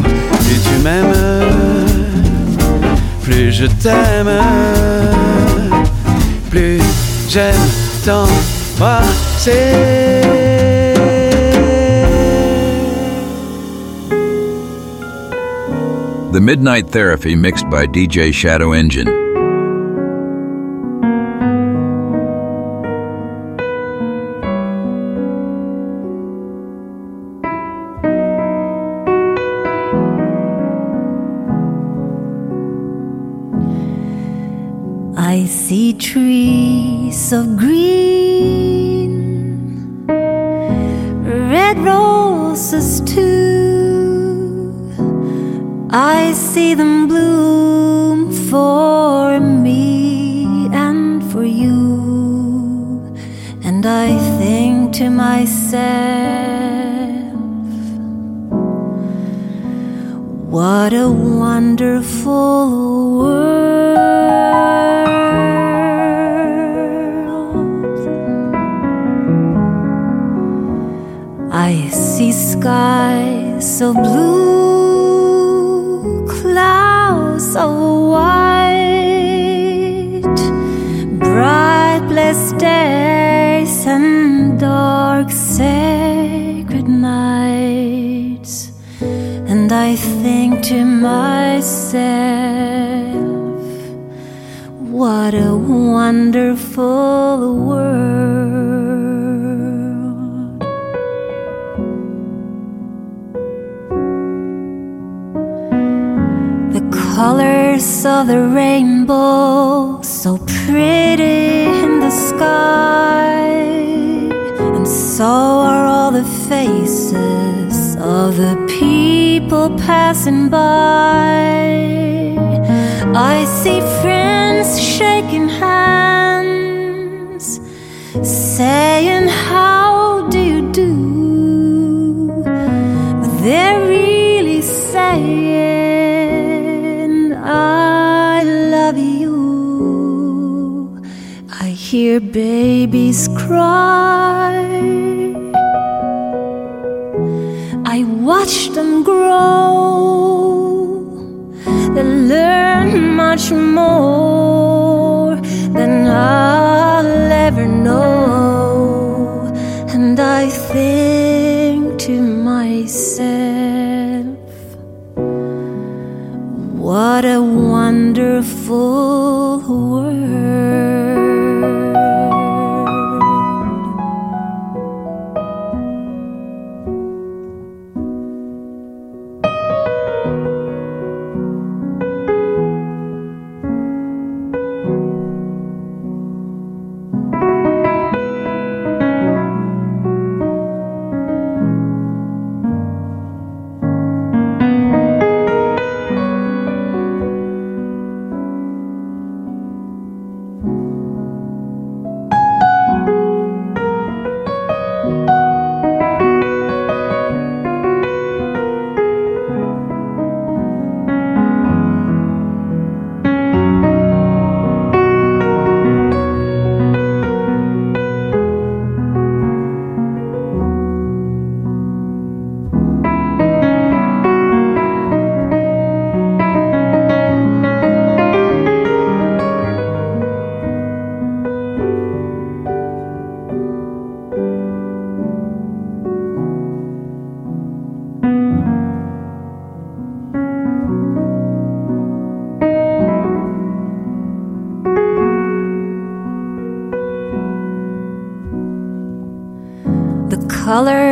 Plus tu m'aimes, plus je t'aime, plus j'aime t'embrasser. The Midnight Therapy mixed by DJ Shadow Engine. Wonderful world. The colors of the rainbow, so pretty in the sky, and so are all the faces of the people passing by. I see friends shaking hands, saying, How do you do? But they're really saying, I love you. I hear babies cry. I watch them grow. They learn much more than I'll Think to myself, what a wonderful world.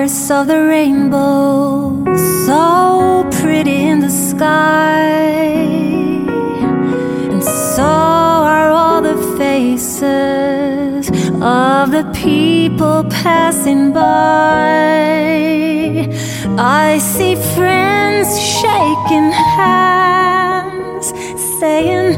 Of the rainbow, so pretty in the sky. And so are all the faces of the people passing by. I see friends shaking hands, saying,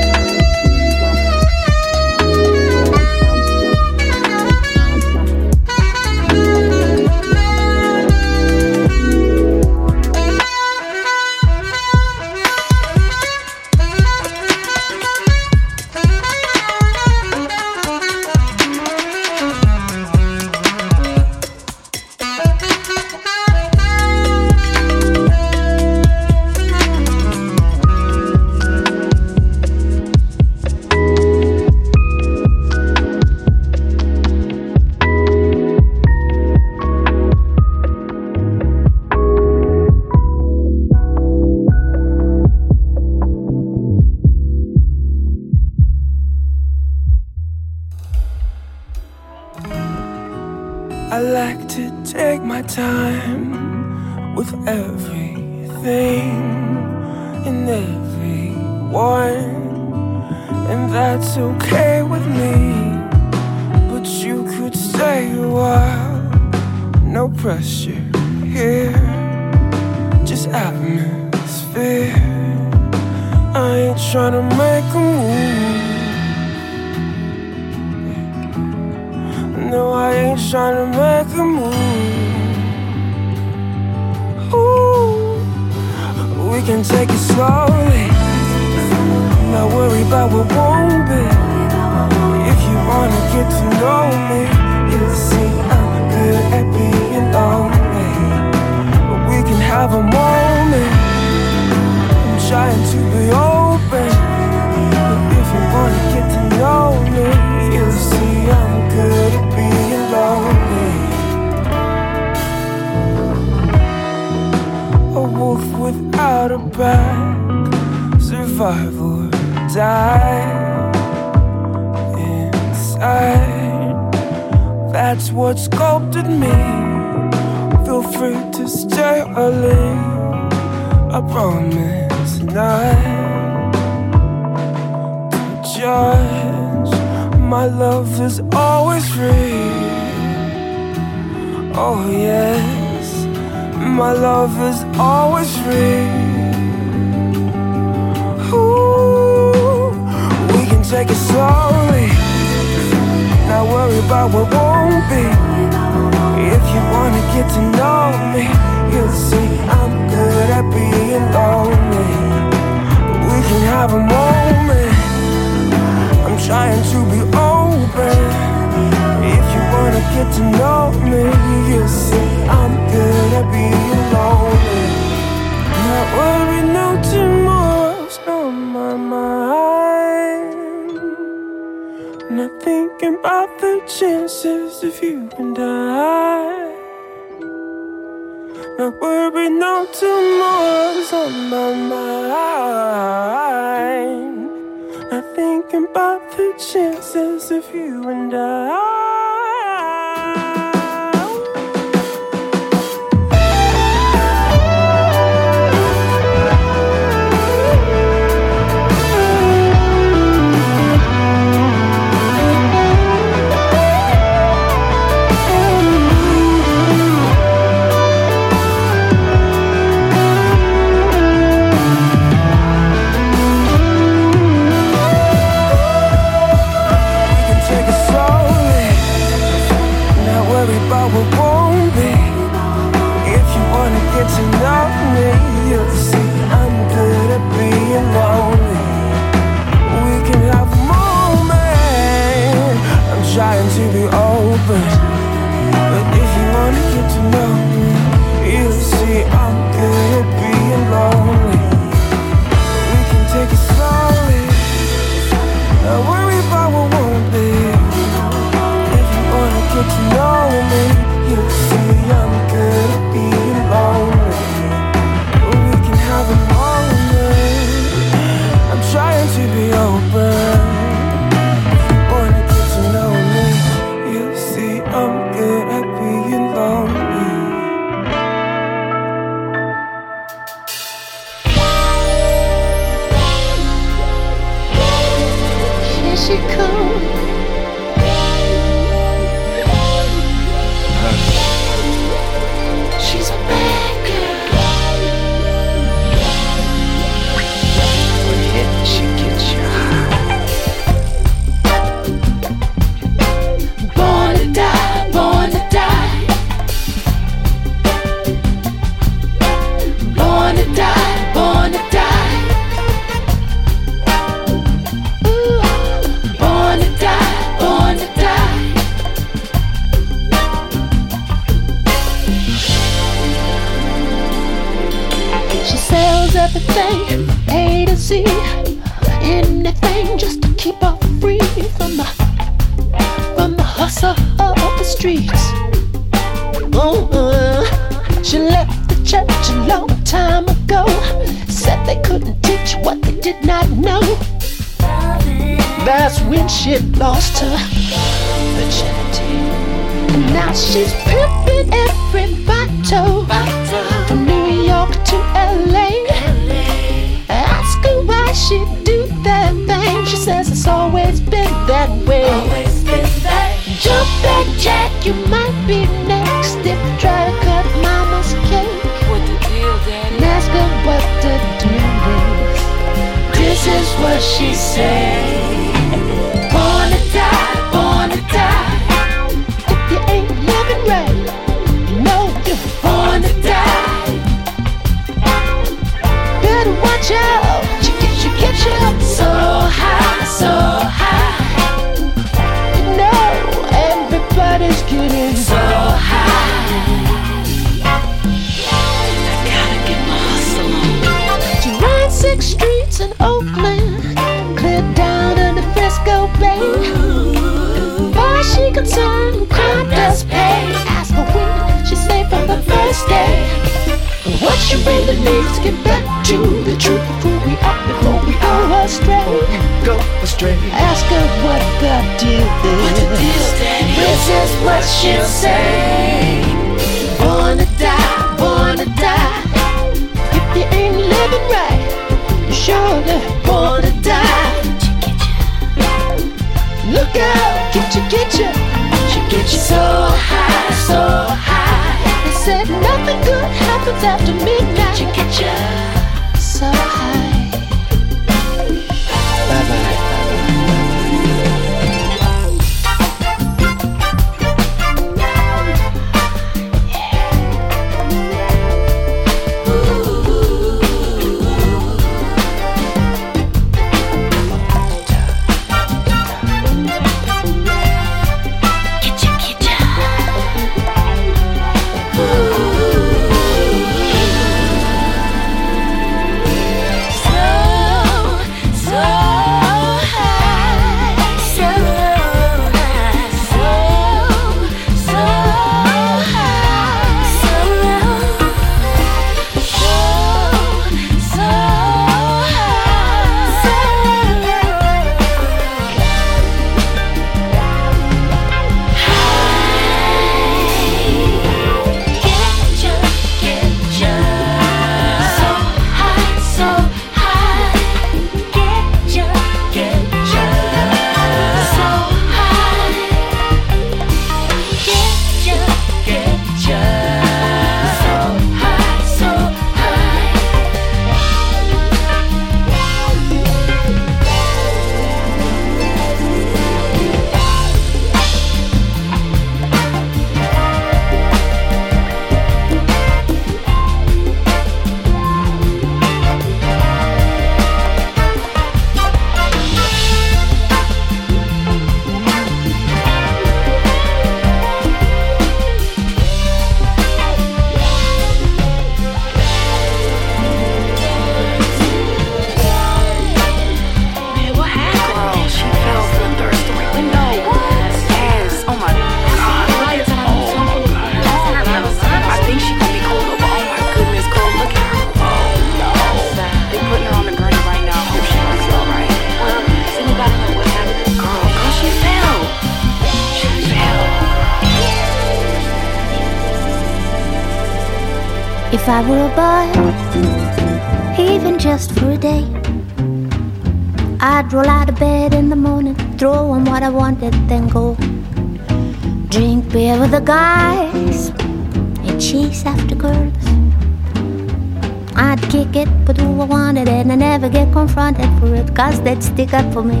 stick up for me.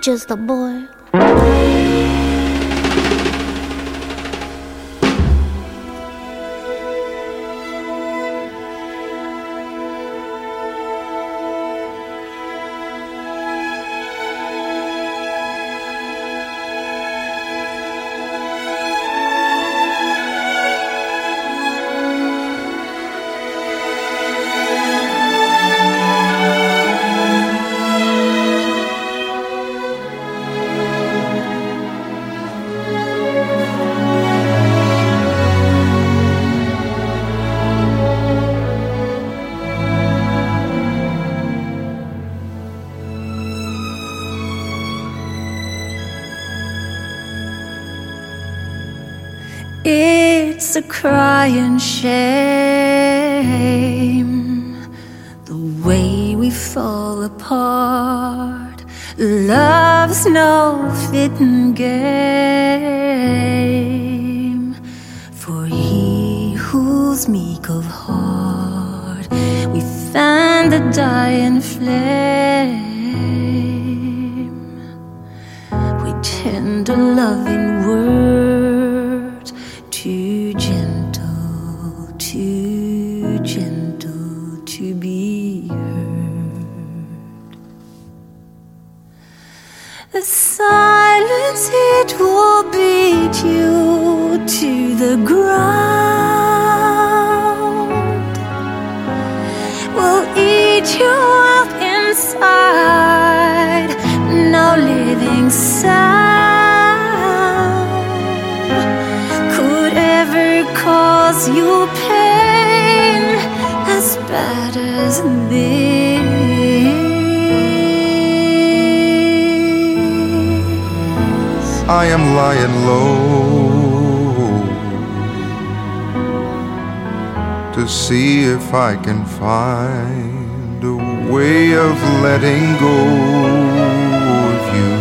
Just a crying shame the way we fall apart. Love's no fitting game for he who's meek of heart. We fan the dying flame the ground. Will eat you up inside. No living sound could ever cause you pain as bad as this. I am lying low to see if I can find a way of letting go of you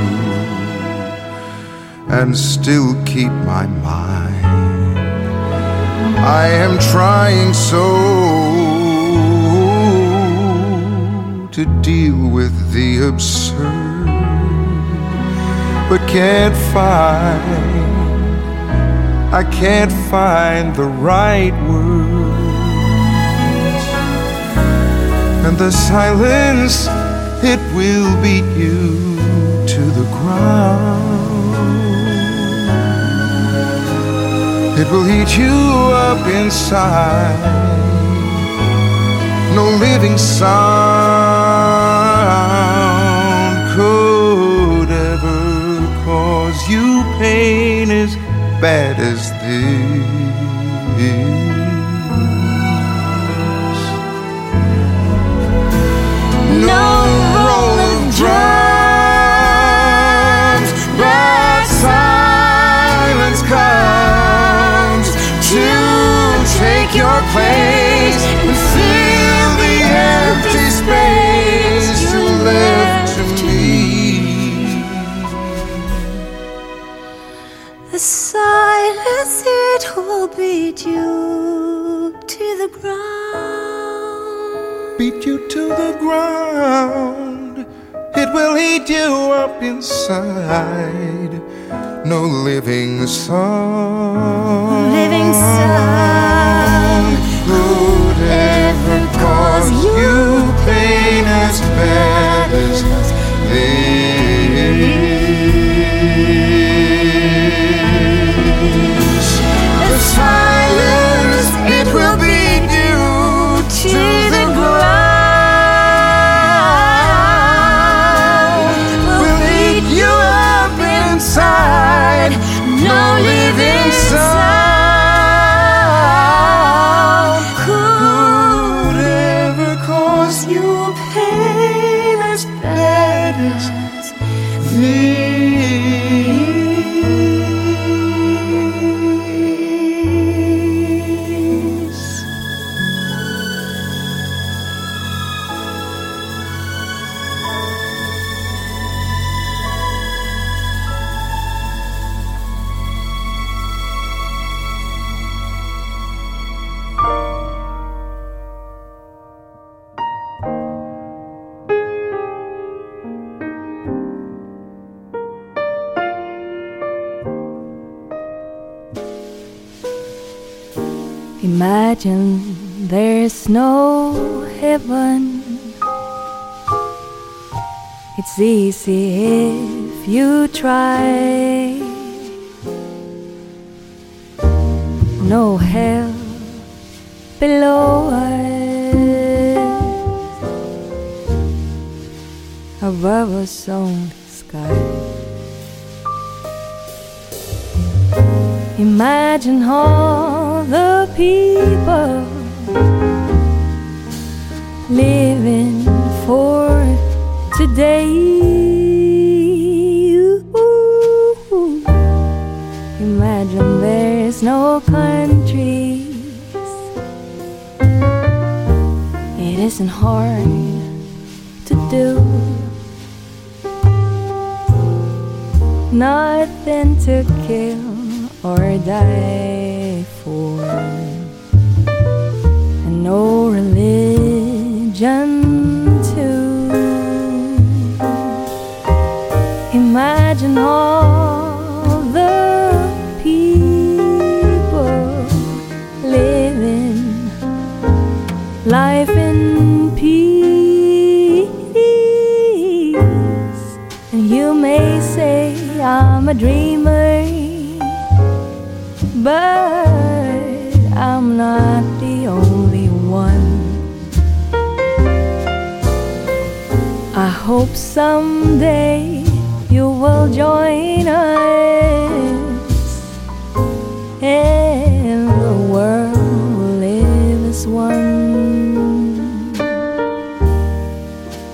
and still keep my mind. I am trying so to deal with the absurd, but can't find, I can't find the right words. And the silence, it will beat you to the ground. it will eat you up inside. No living sound could ever cause you pain as bad as this. Place and fill the empty space you left to me. The silence it will beat you to the ground. Beat you to the ground. It will eat you up inside. No living soul. Living could ever cause you pain as bad as Easy if you try. No hell below us, above us only sky. Imagine all the people living for today. Ooh. Imagine there's no countries. It isn't hard to do. Nothing to kill or die for, and no religion Imagine all the people living life in peace, and you may say I'm a dreamer but I'm not the only one. I hope someday will join us and the world will live as one.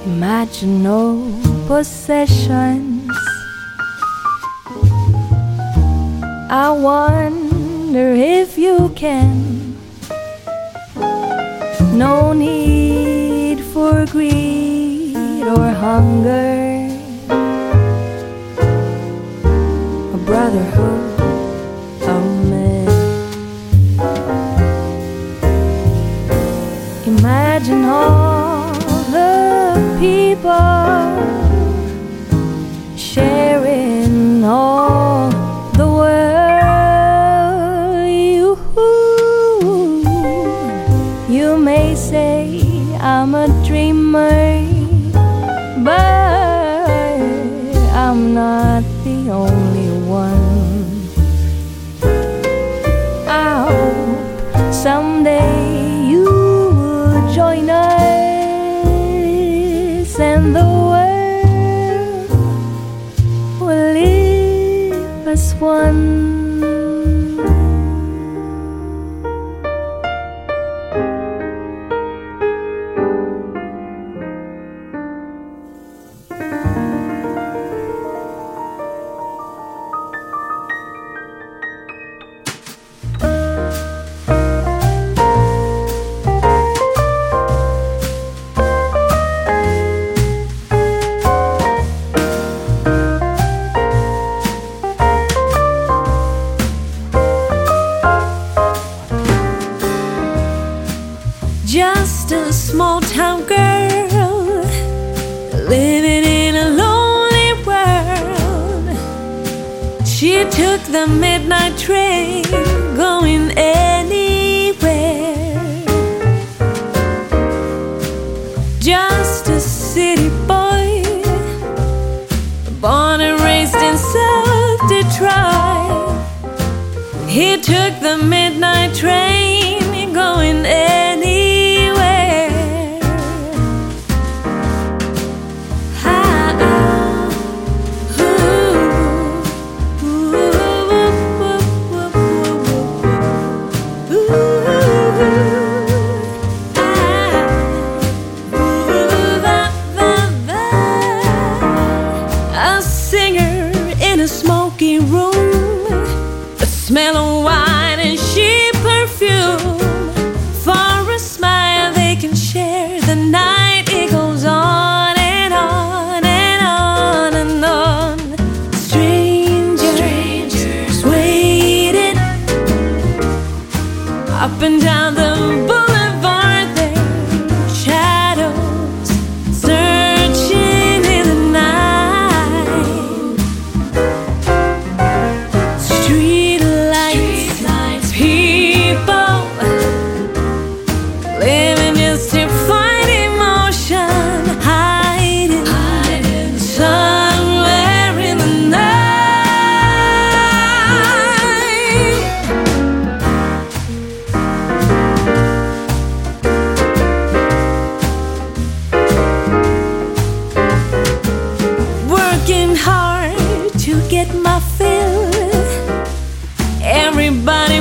Imagine no possessions. I wonder if you can. No need for greed or hunger. A brotherhood of men. Imagine all the people one. Everybody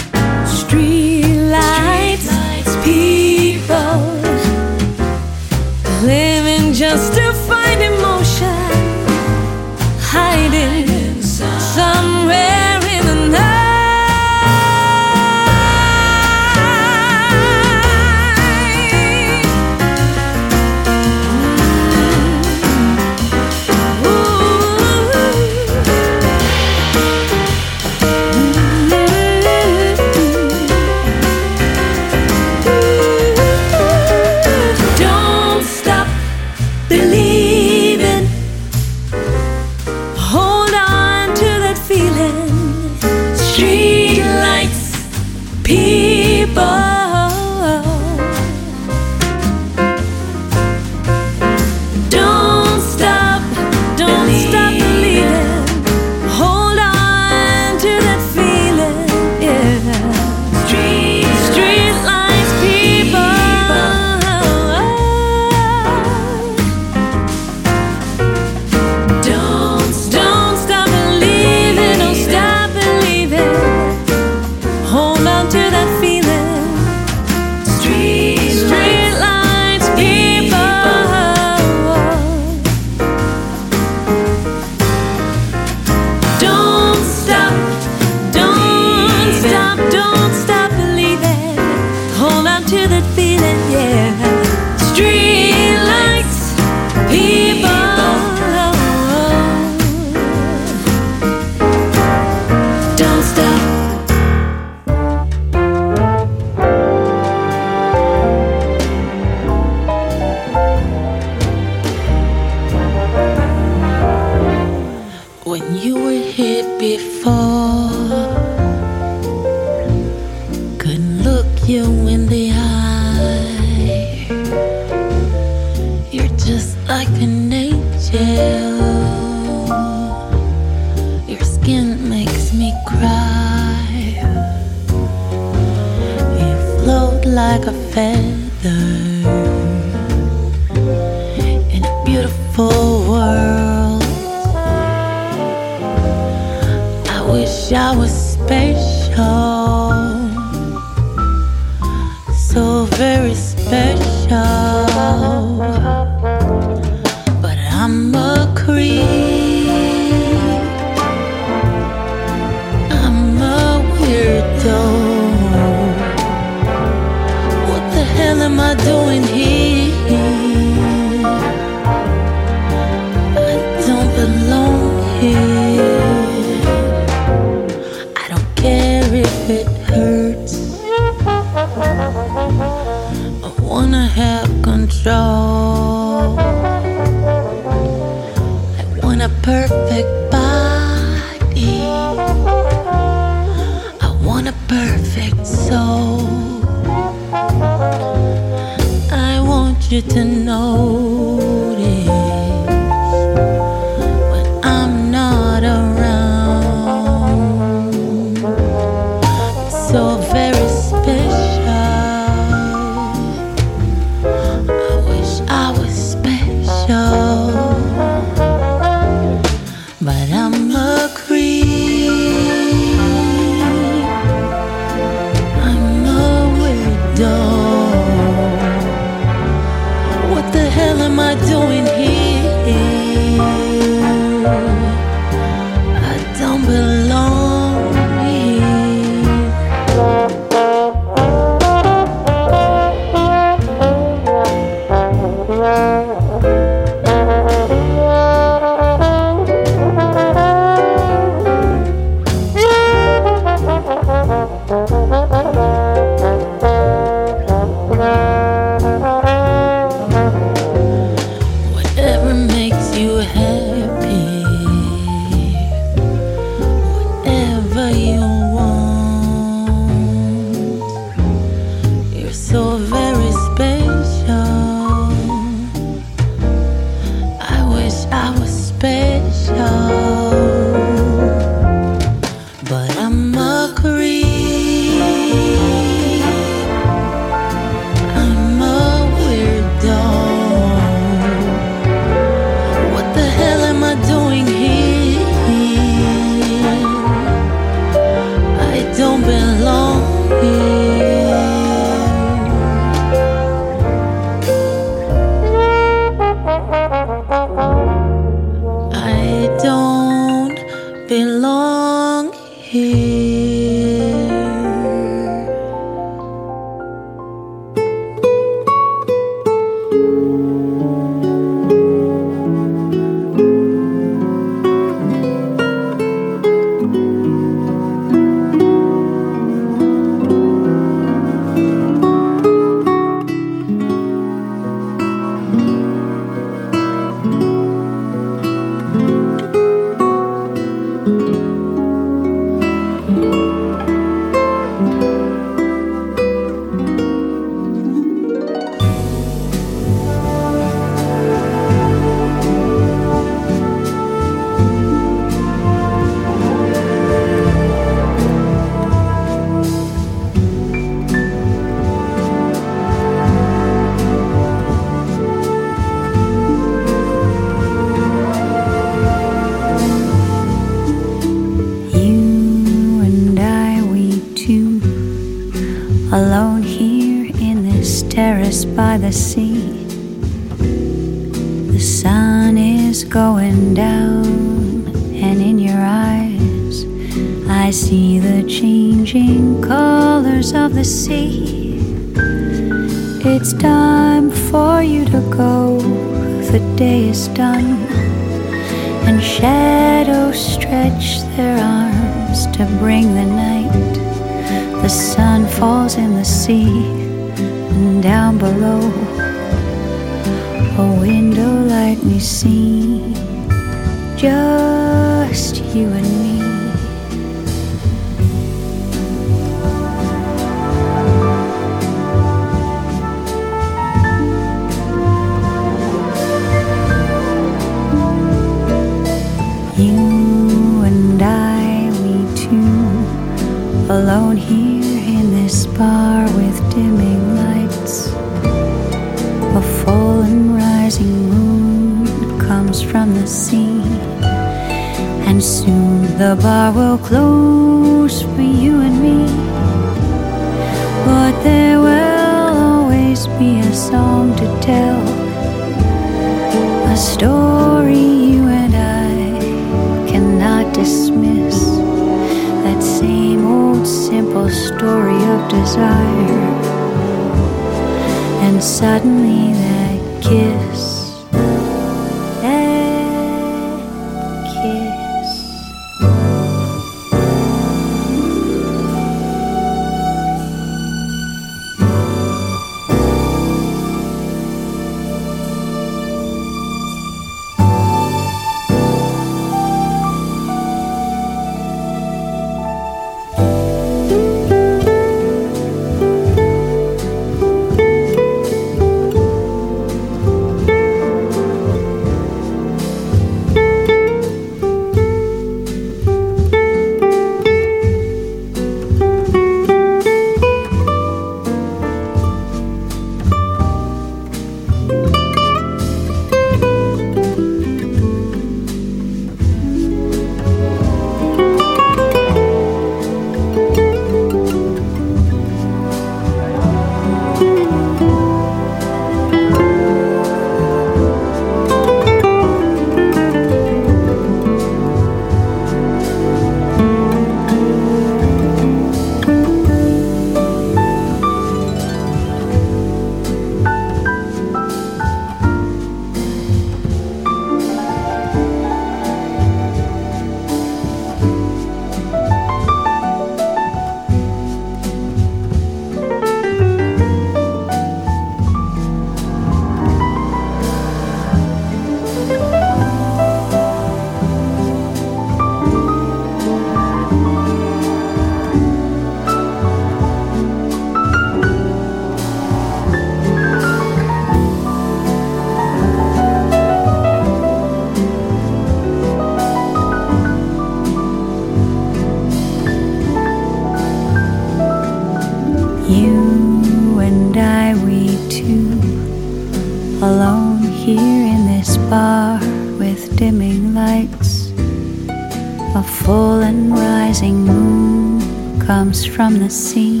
from the sea,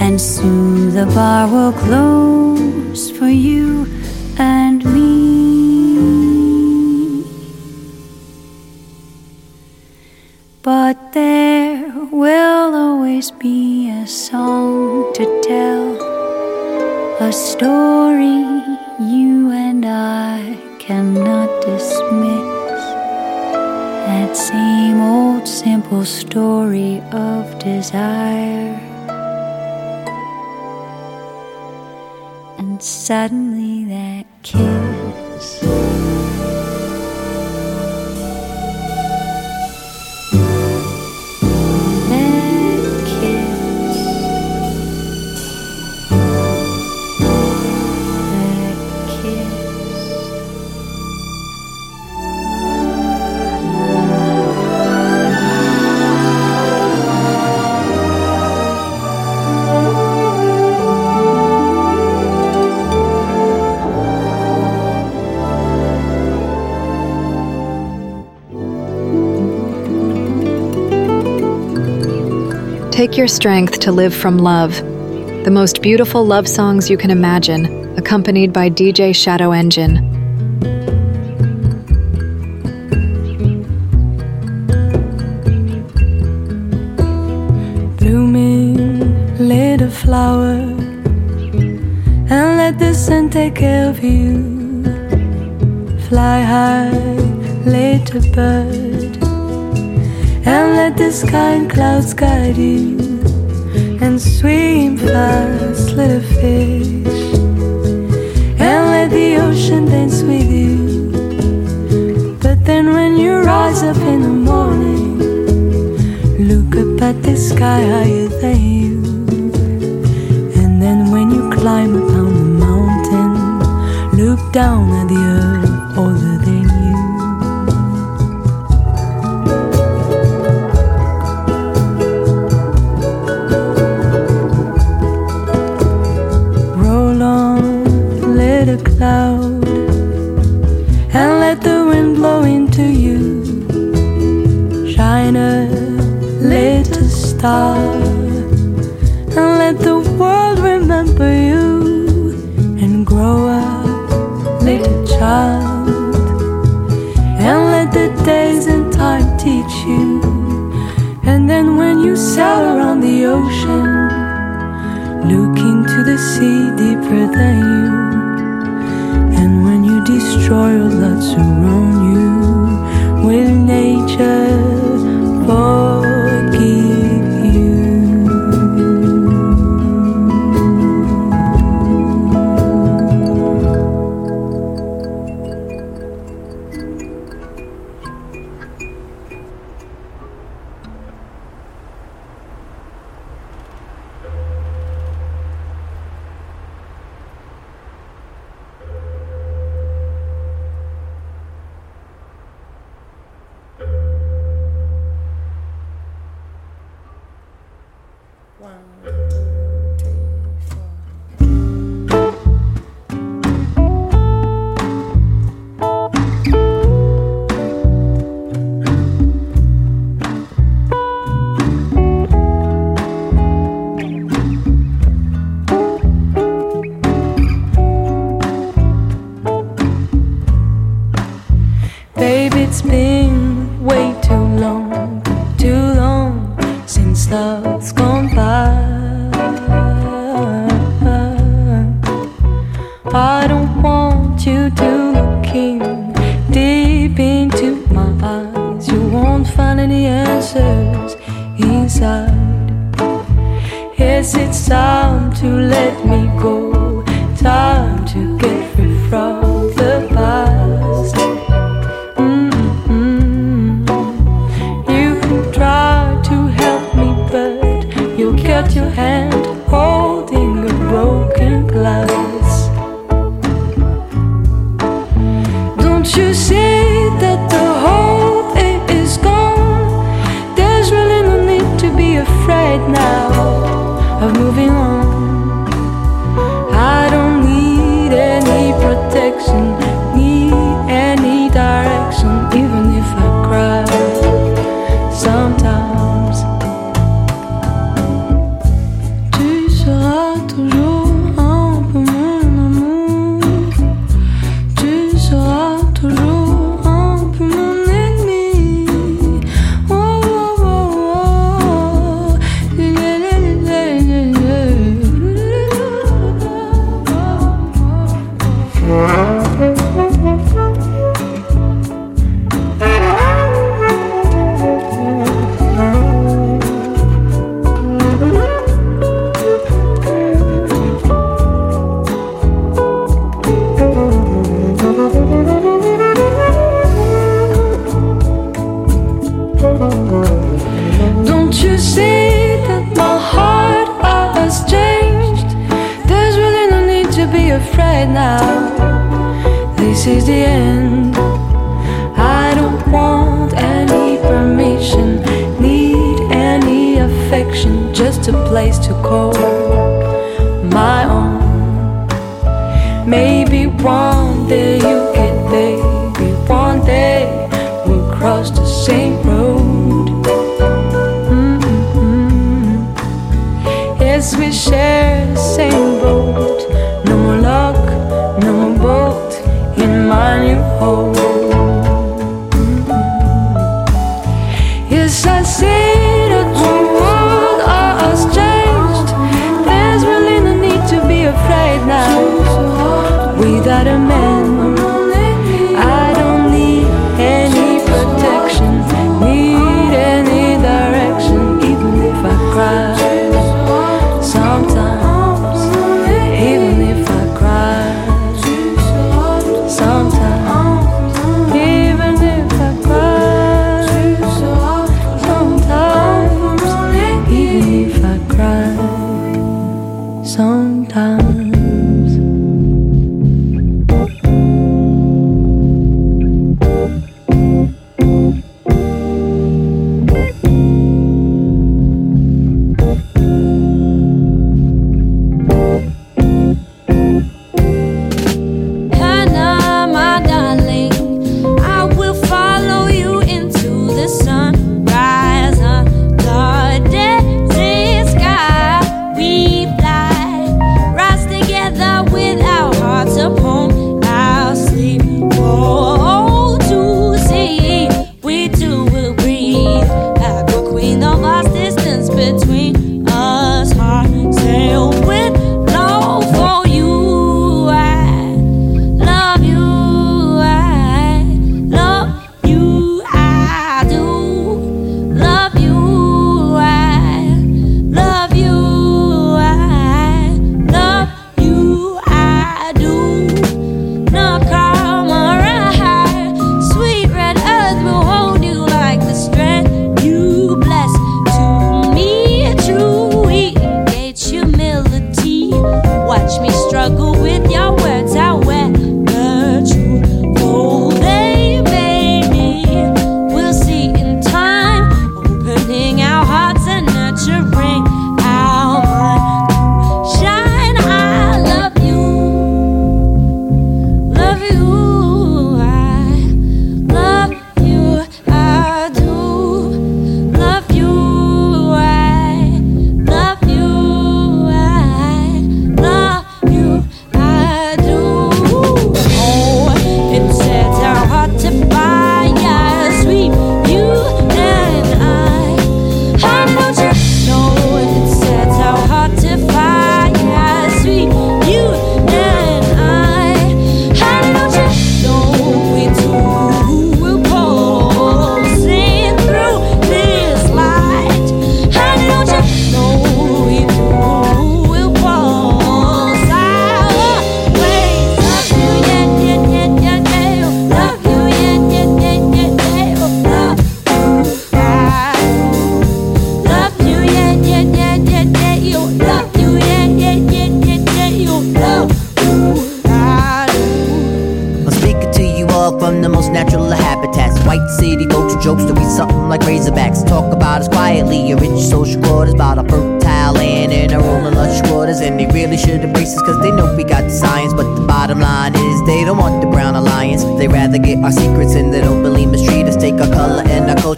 and soon the bar will close. sudden Take your strength to live from love. The most beautiful love songs you can imagine, accompanied by DJ Shadow Engine. Blooming, little flower, and let the sun take care of you. Fly high, little bird, and let the sky and clouds guide you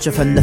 our culture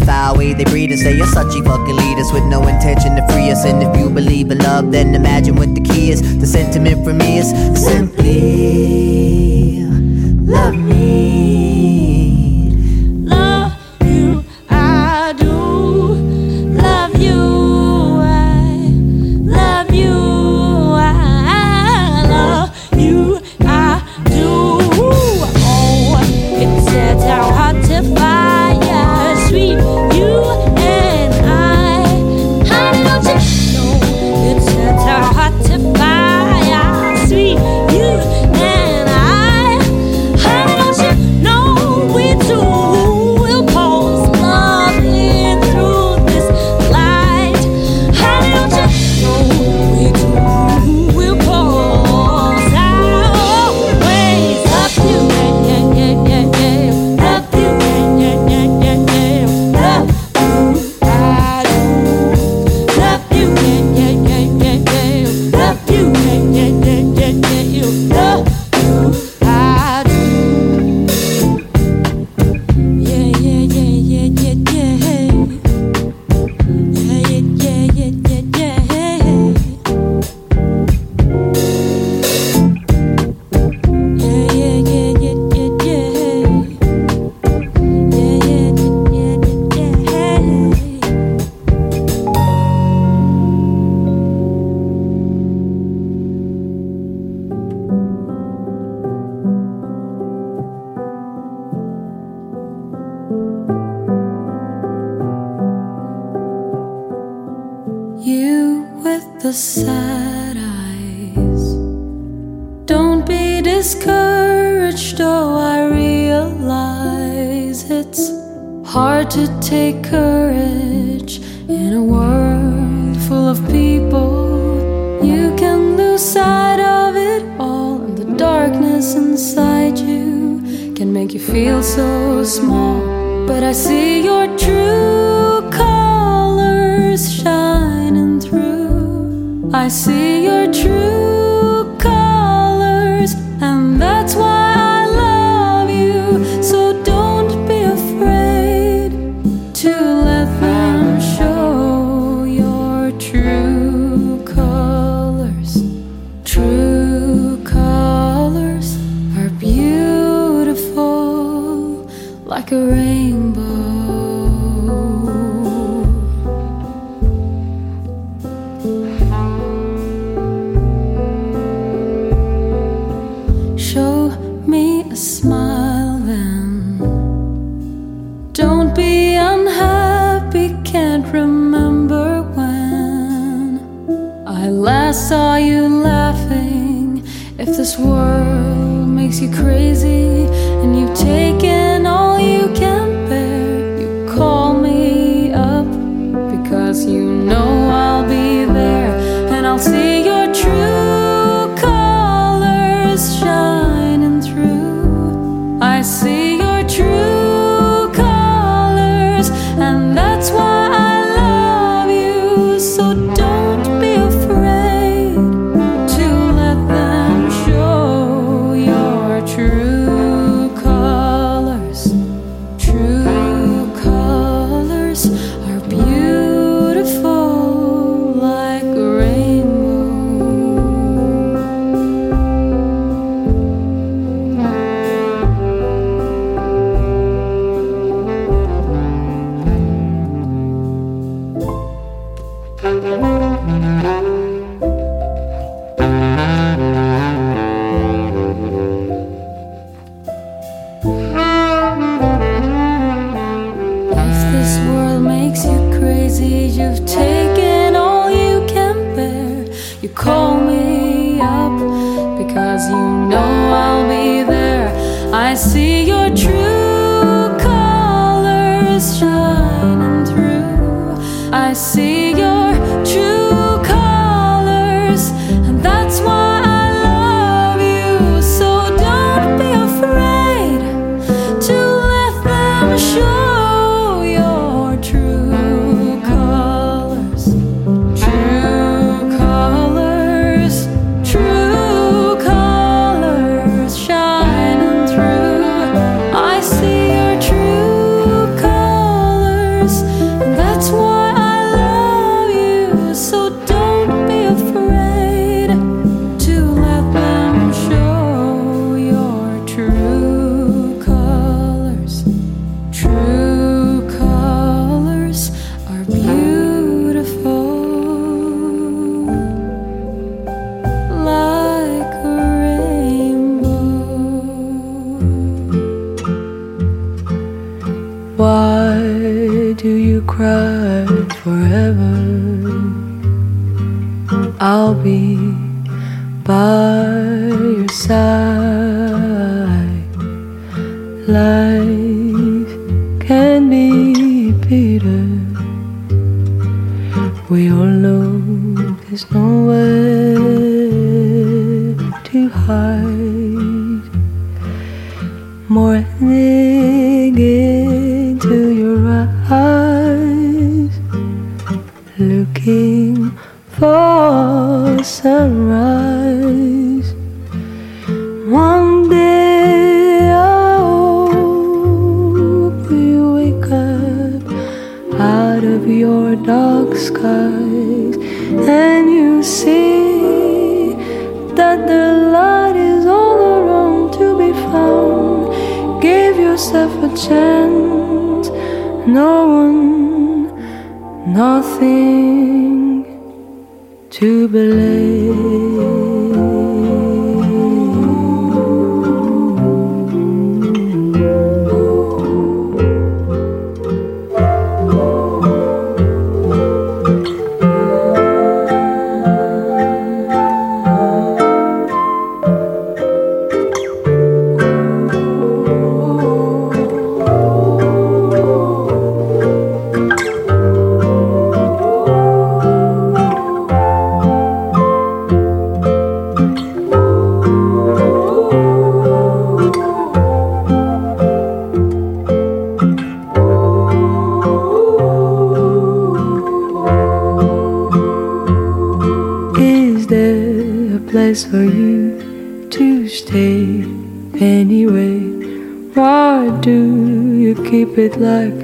life.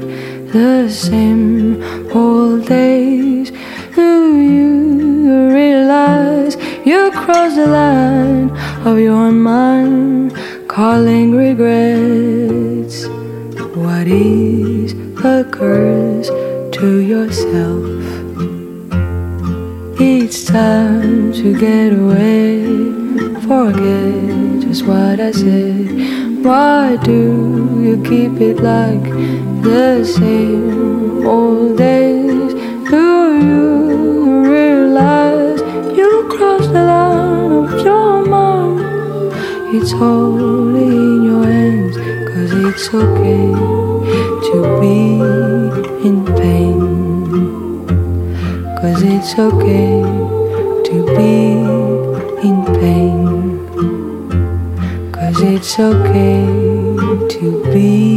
the same old days. Do you realize you crossed the line of your mind? It's all in your hands, cause it's okay to be in pain. Cause it's okay to be in pain. Cause it's okay to be.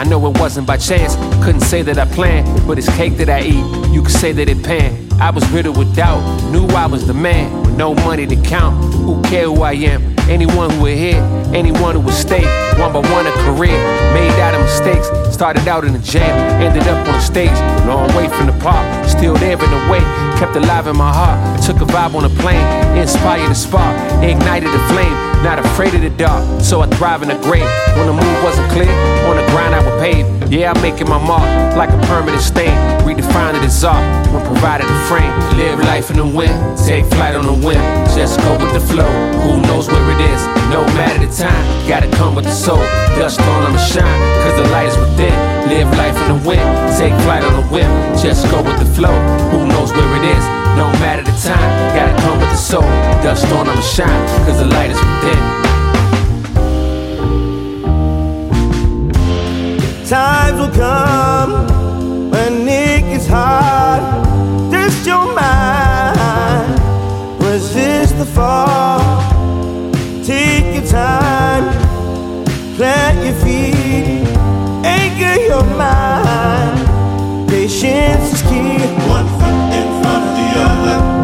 I know it wasn't by chance. Couldn't say that I planned, but it's cake that I eat. You could say that it pan. I was riddled with doubt, knew I was the man with no money to count. Who care who I am? Anyone who would hit, anyone who would stay. One by one a career, made out of mistakes. Started out in the jam, ended up on the stage. Long way from the park, still there in the way. Kept alive in my heart. Took a vibe on a plane, inspired a spark, ignited a flame. Not afraid of the dark, so I thrive in the great. When the move wasn't clear, on the grind I would pave. Yeah, I'm making my mark like a permanent stain. Redefined it as art when provided a frame. Live life in the wind, take flight on the whim. Just go with the flow. Who knows where it is? No matter the time, gotta come with the soul. Dust on, I'ma shine, cause the light is within. Live life in the wind, take flight on the whim. Just go with the flow. Who knows where it is? No matter the time, gotta come with the soul. Dust on, I'ma shine, cause the light is within. Times will come when it gets hard. Test your mind, resist the fall. Take your time, plant your feet, anchor your mind. Patience is key. One front of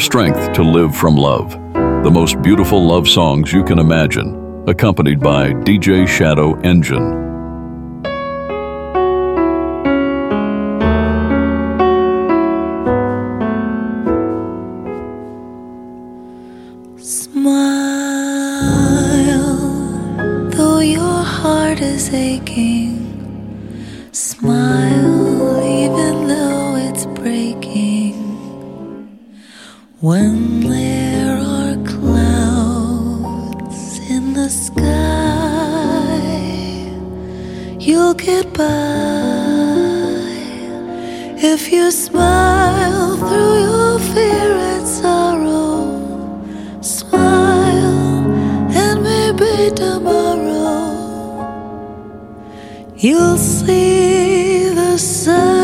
strength to live from love. The most beautiful love songs you can imagine, accompanied by DJ Shadow Engine. You'll see the sun.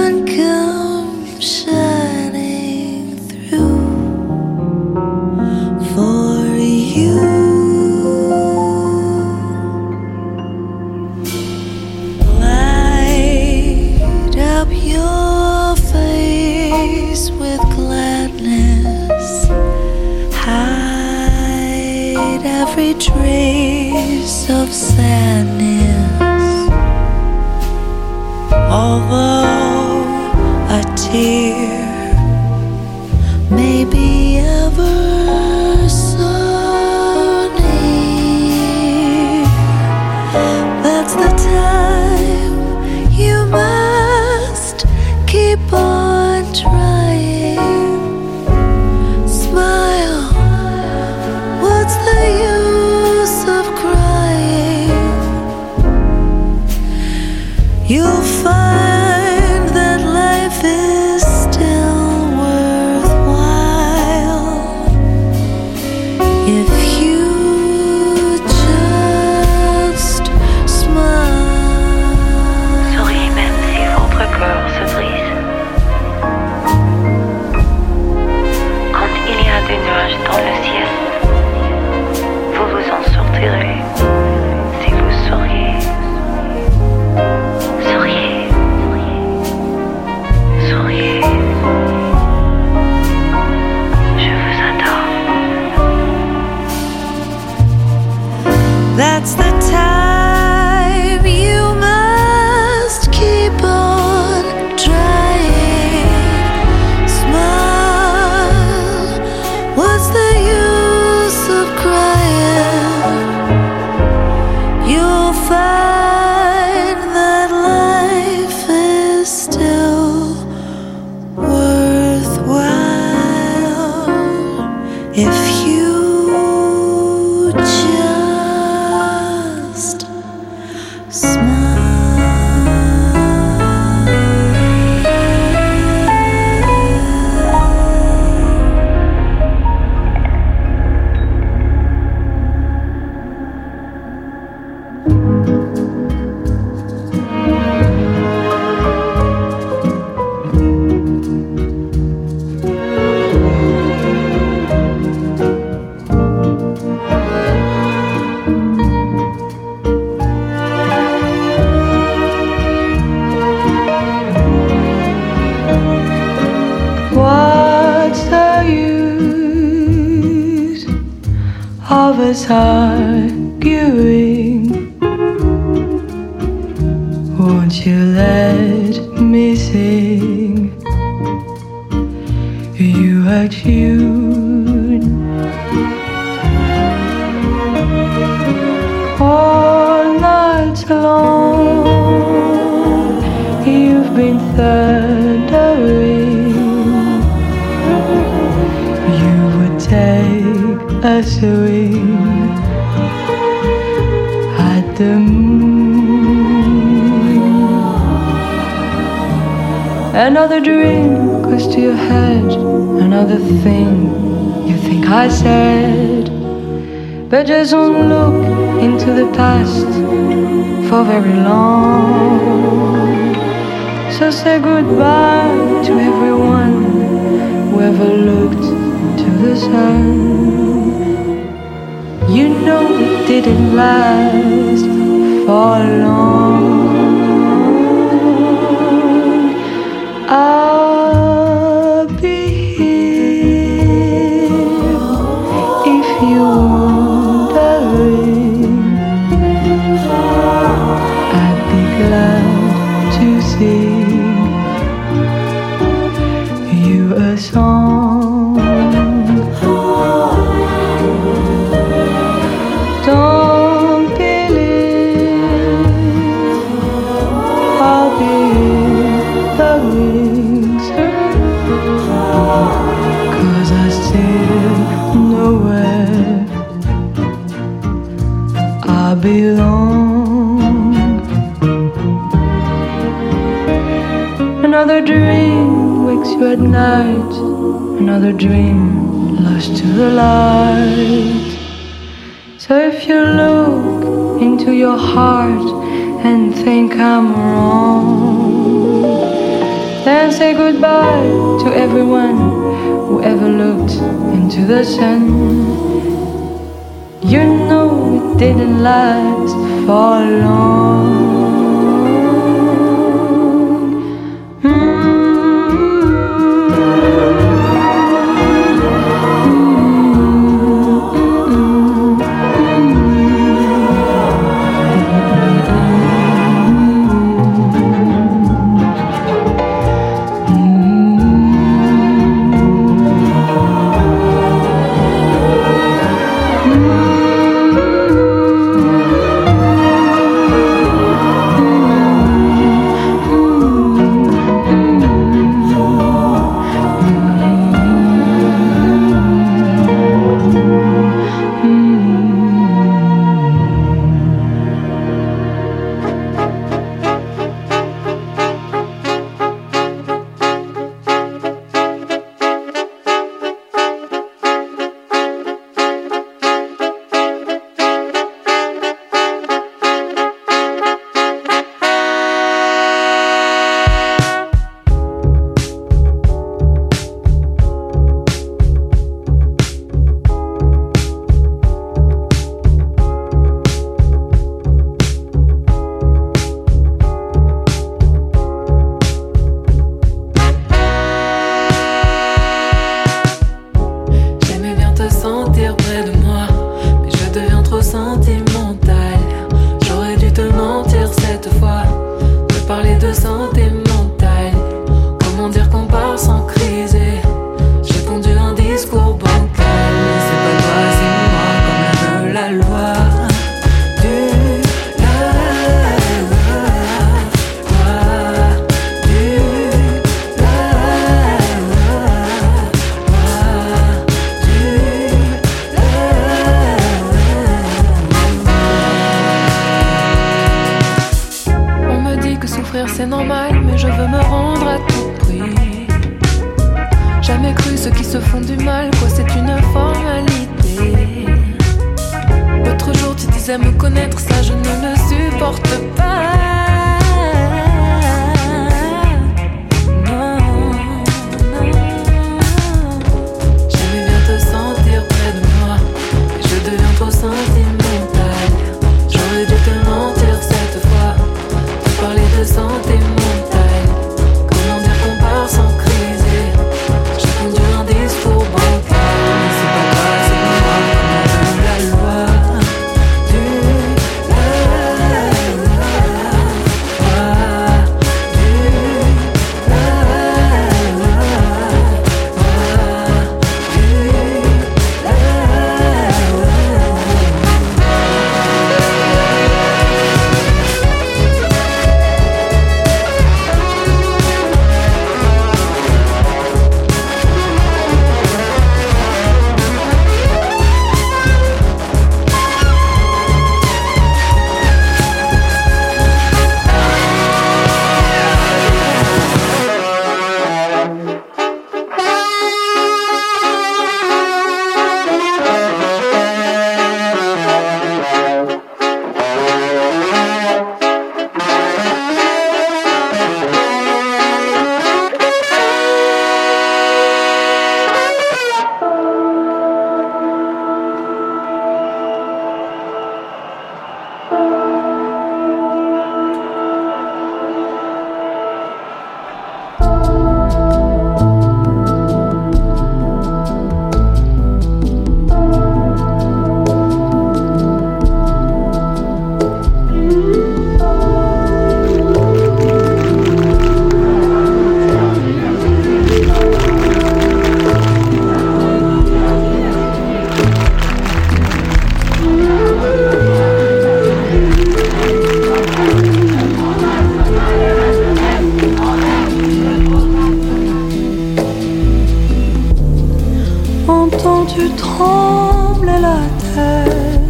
tu trembles la terre.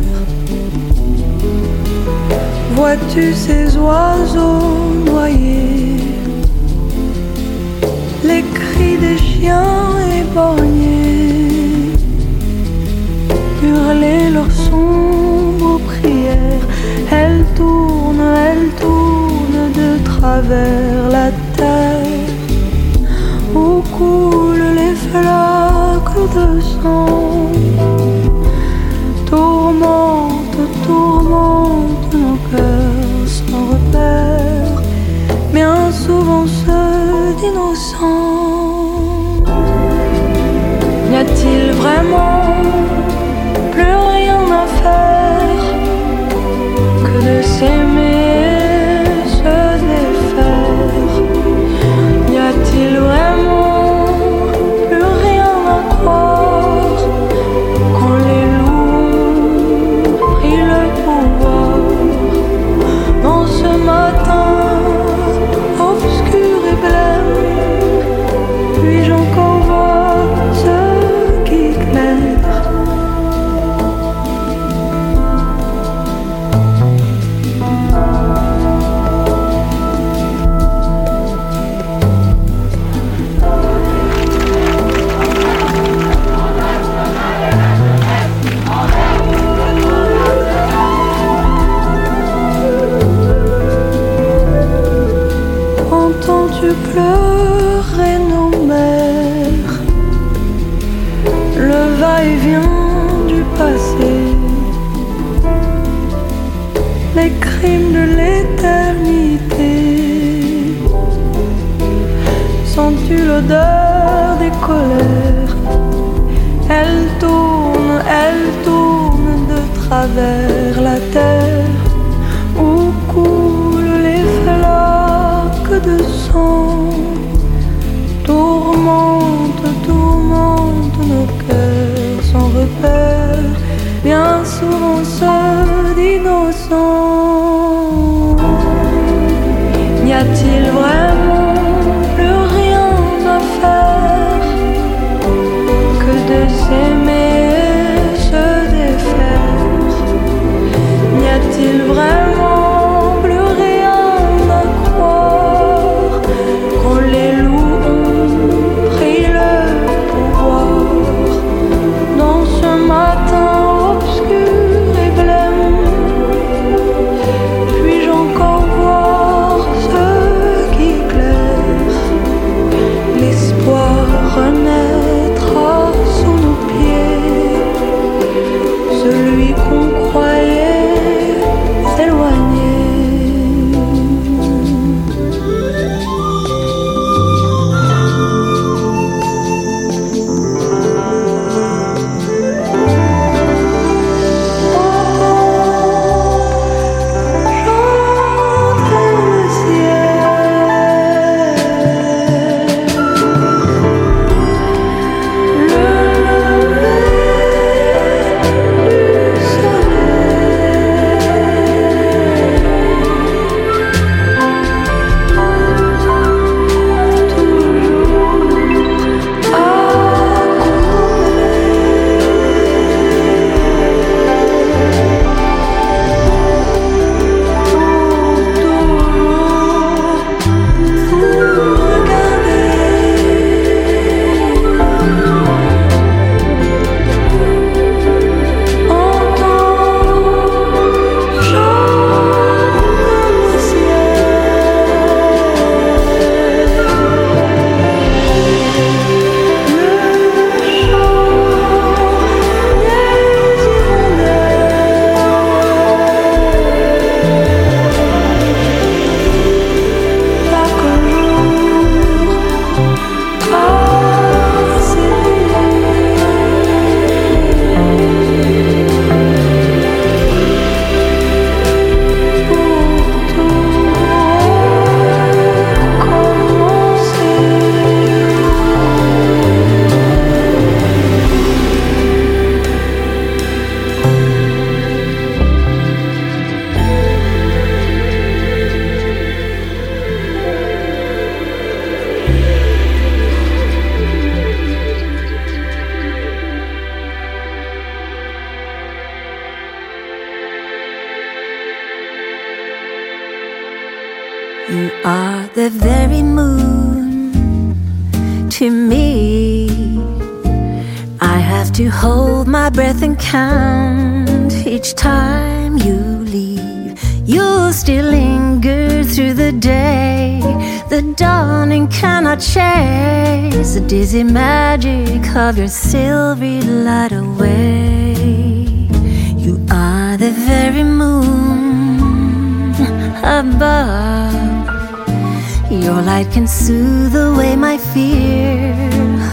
Vois-tu ces oiseaux noyés? Les cris des chiens éborgnés Hurler leurs sombres prières. Elles tournent, elles tournent de travers la terre. Tourmente, tourmente nos cœurs sans repère, bien souvent ceux d'innocents. N'y a-t-il vraiment plus rien à faire que de s'aimer? other the magic of your silvery light away. You are the very moon above. Your light can soothe away my fear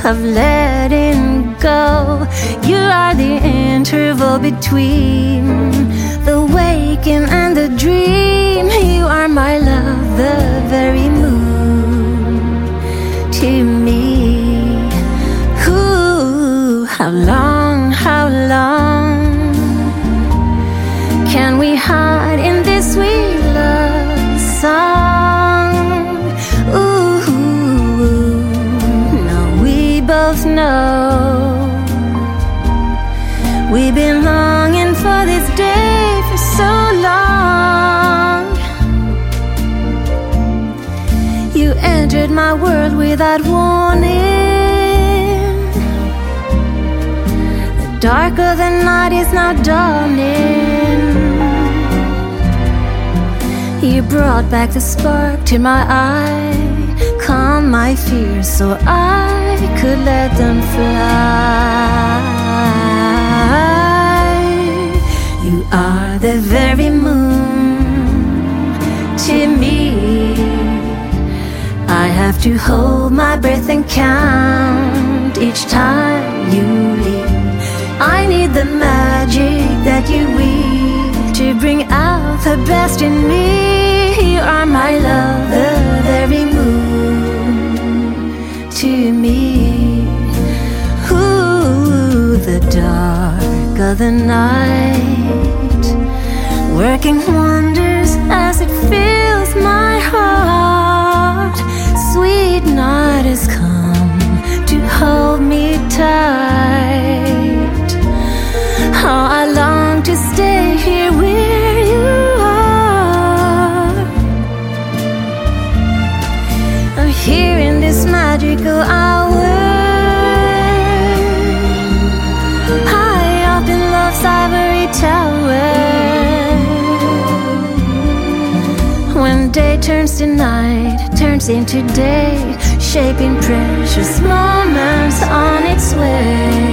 of letting go. You are the interval between the waking and the dream. You are my love, the very moon how long, how long can we hide in this sweet love song? Ooh, now we both know we've been longing for this day for so long. You entered my world without warning. The dark of the night is now dawning. You brought back the spark to my eye, calm my fears so I could let them fly. You are the very moon to me. I have to hold my breath and count each time you leave. I need the magic that you weave to bring out the best in me. You are my love, the very moon to me. Ooh, the dark of the night, working wonders as it fills my heart. Sweet night has come to hold me tight. How I long to stay here where you are. I'm here in this magical hour. High up in love's ivory tower. When day turns to night, turns into day, shaping precious moments on its way.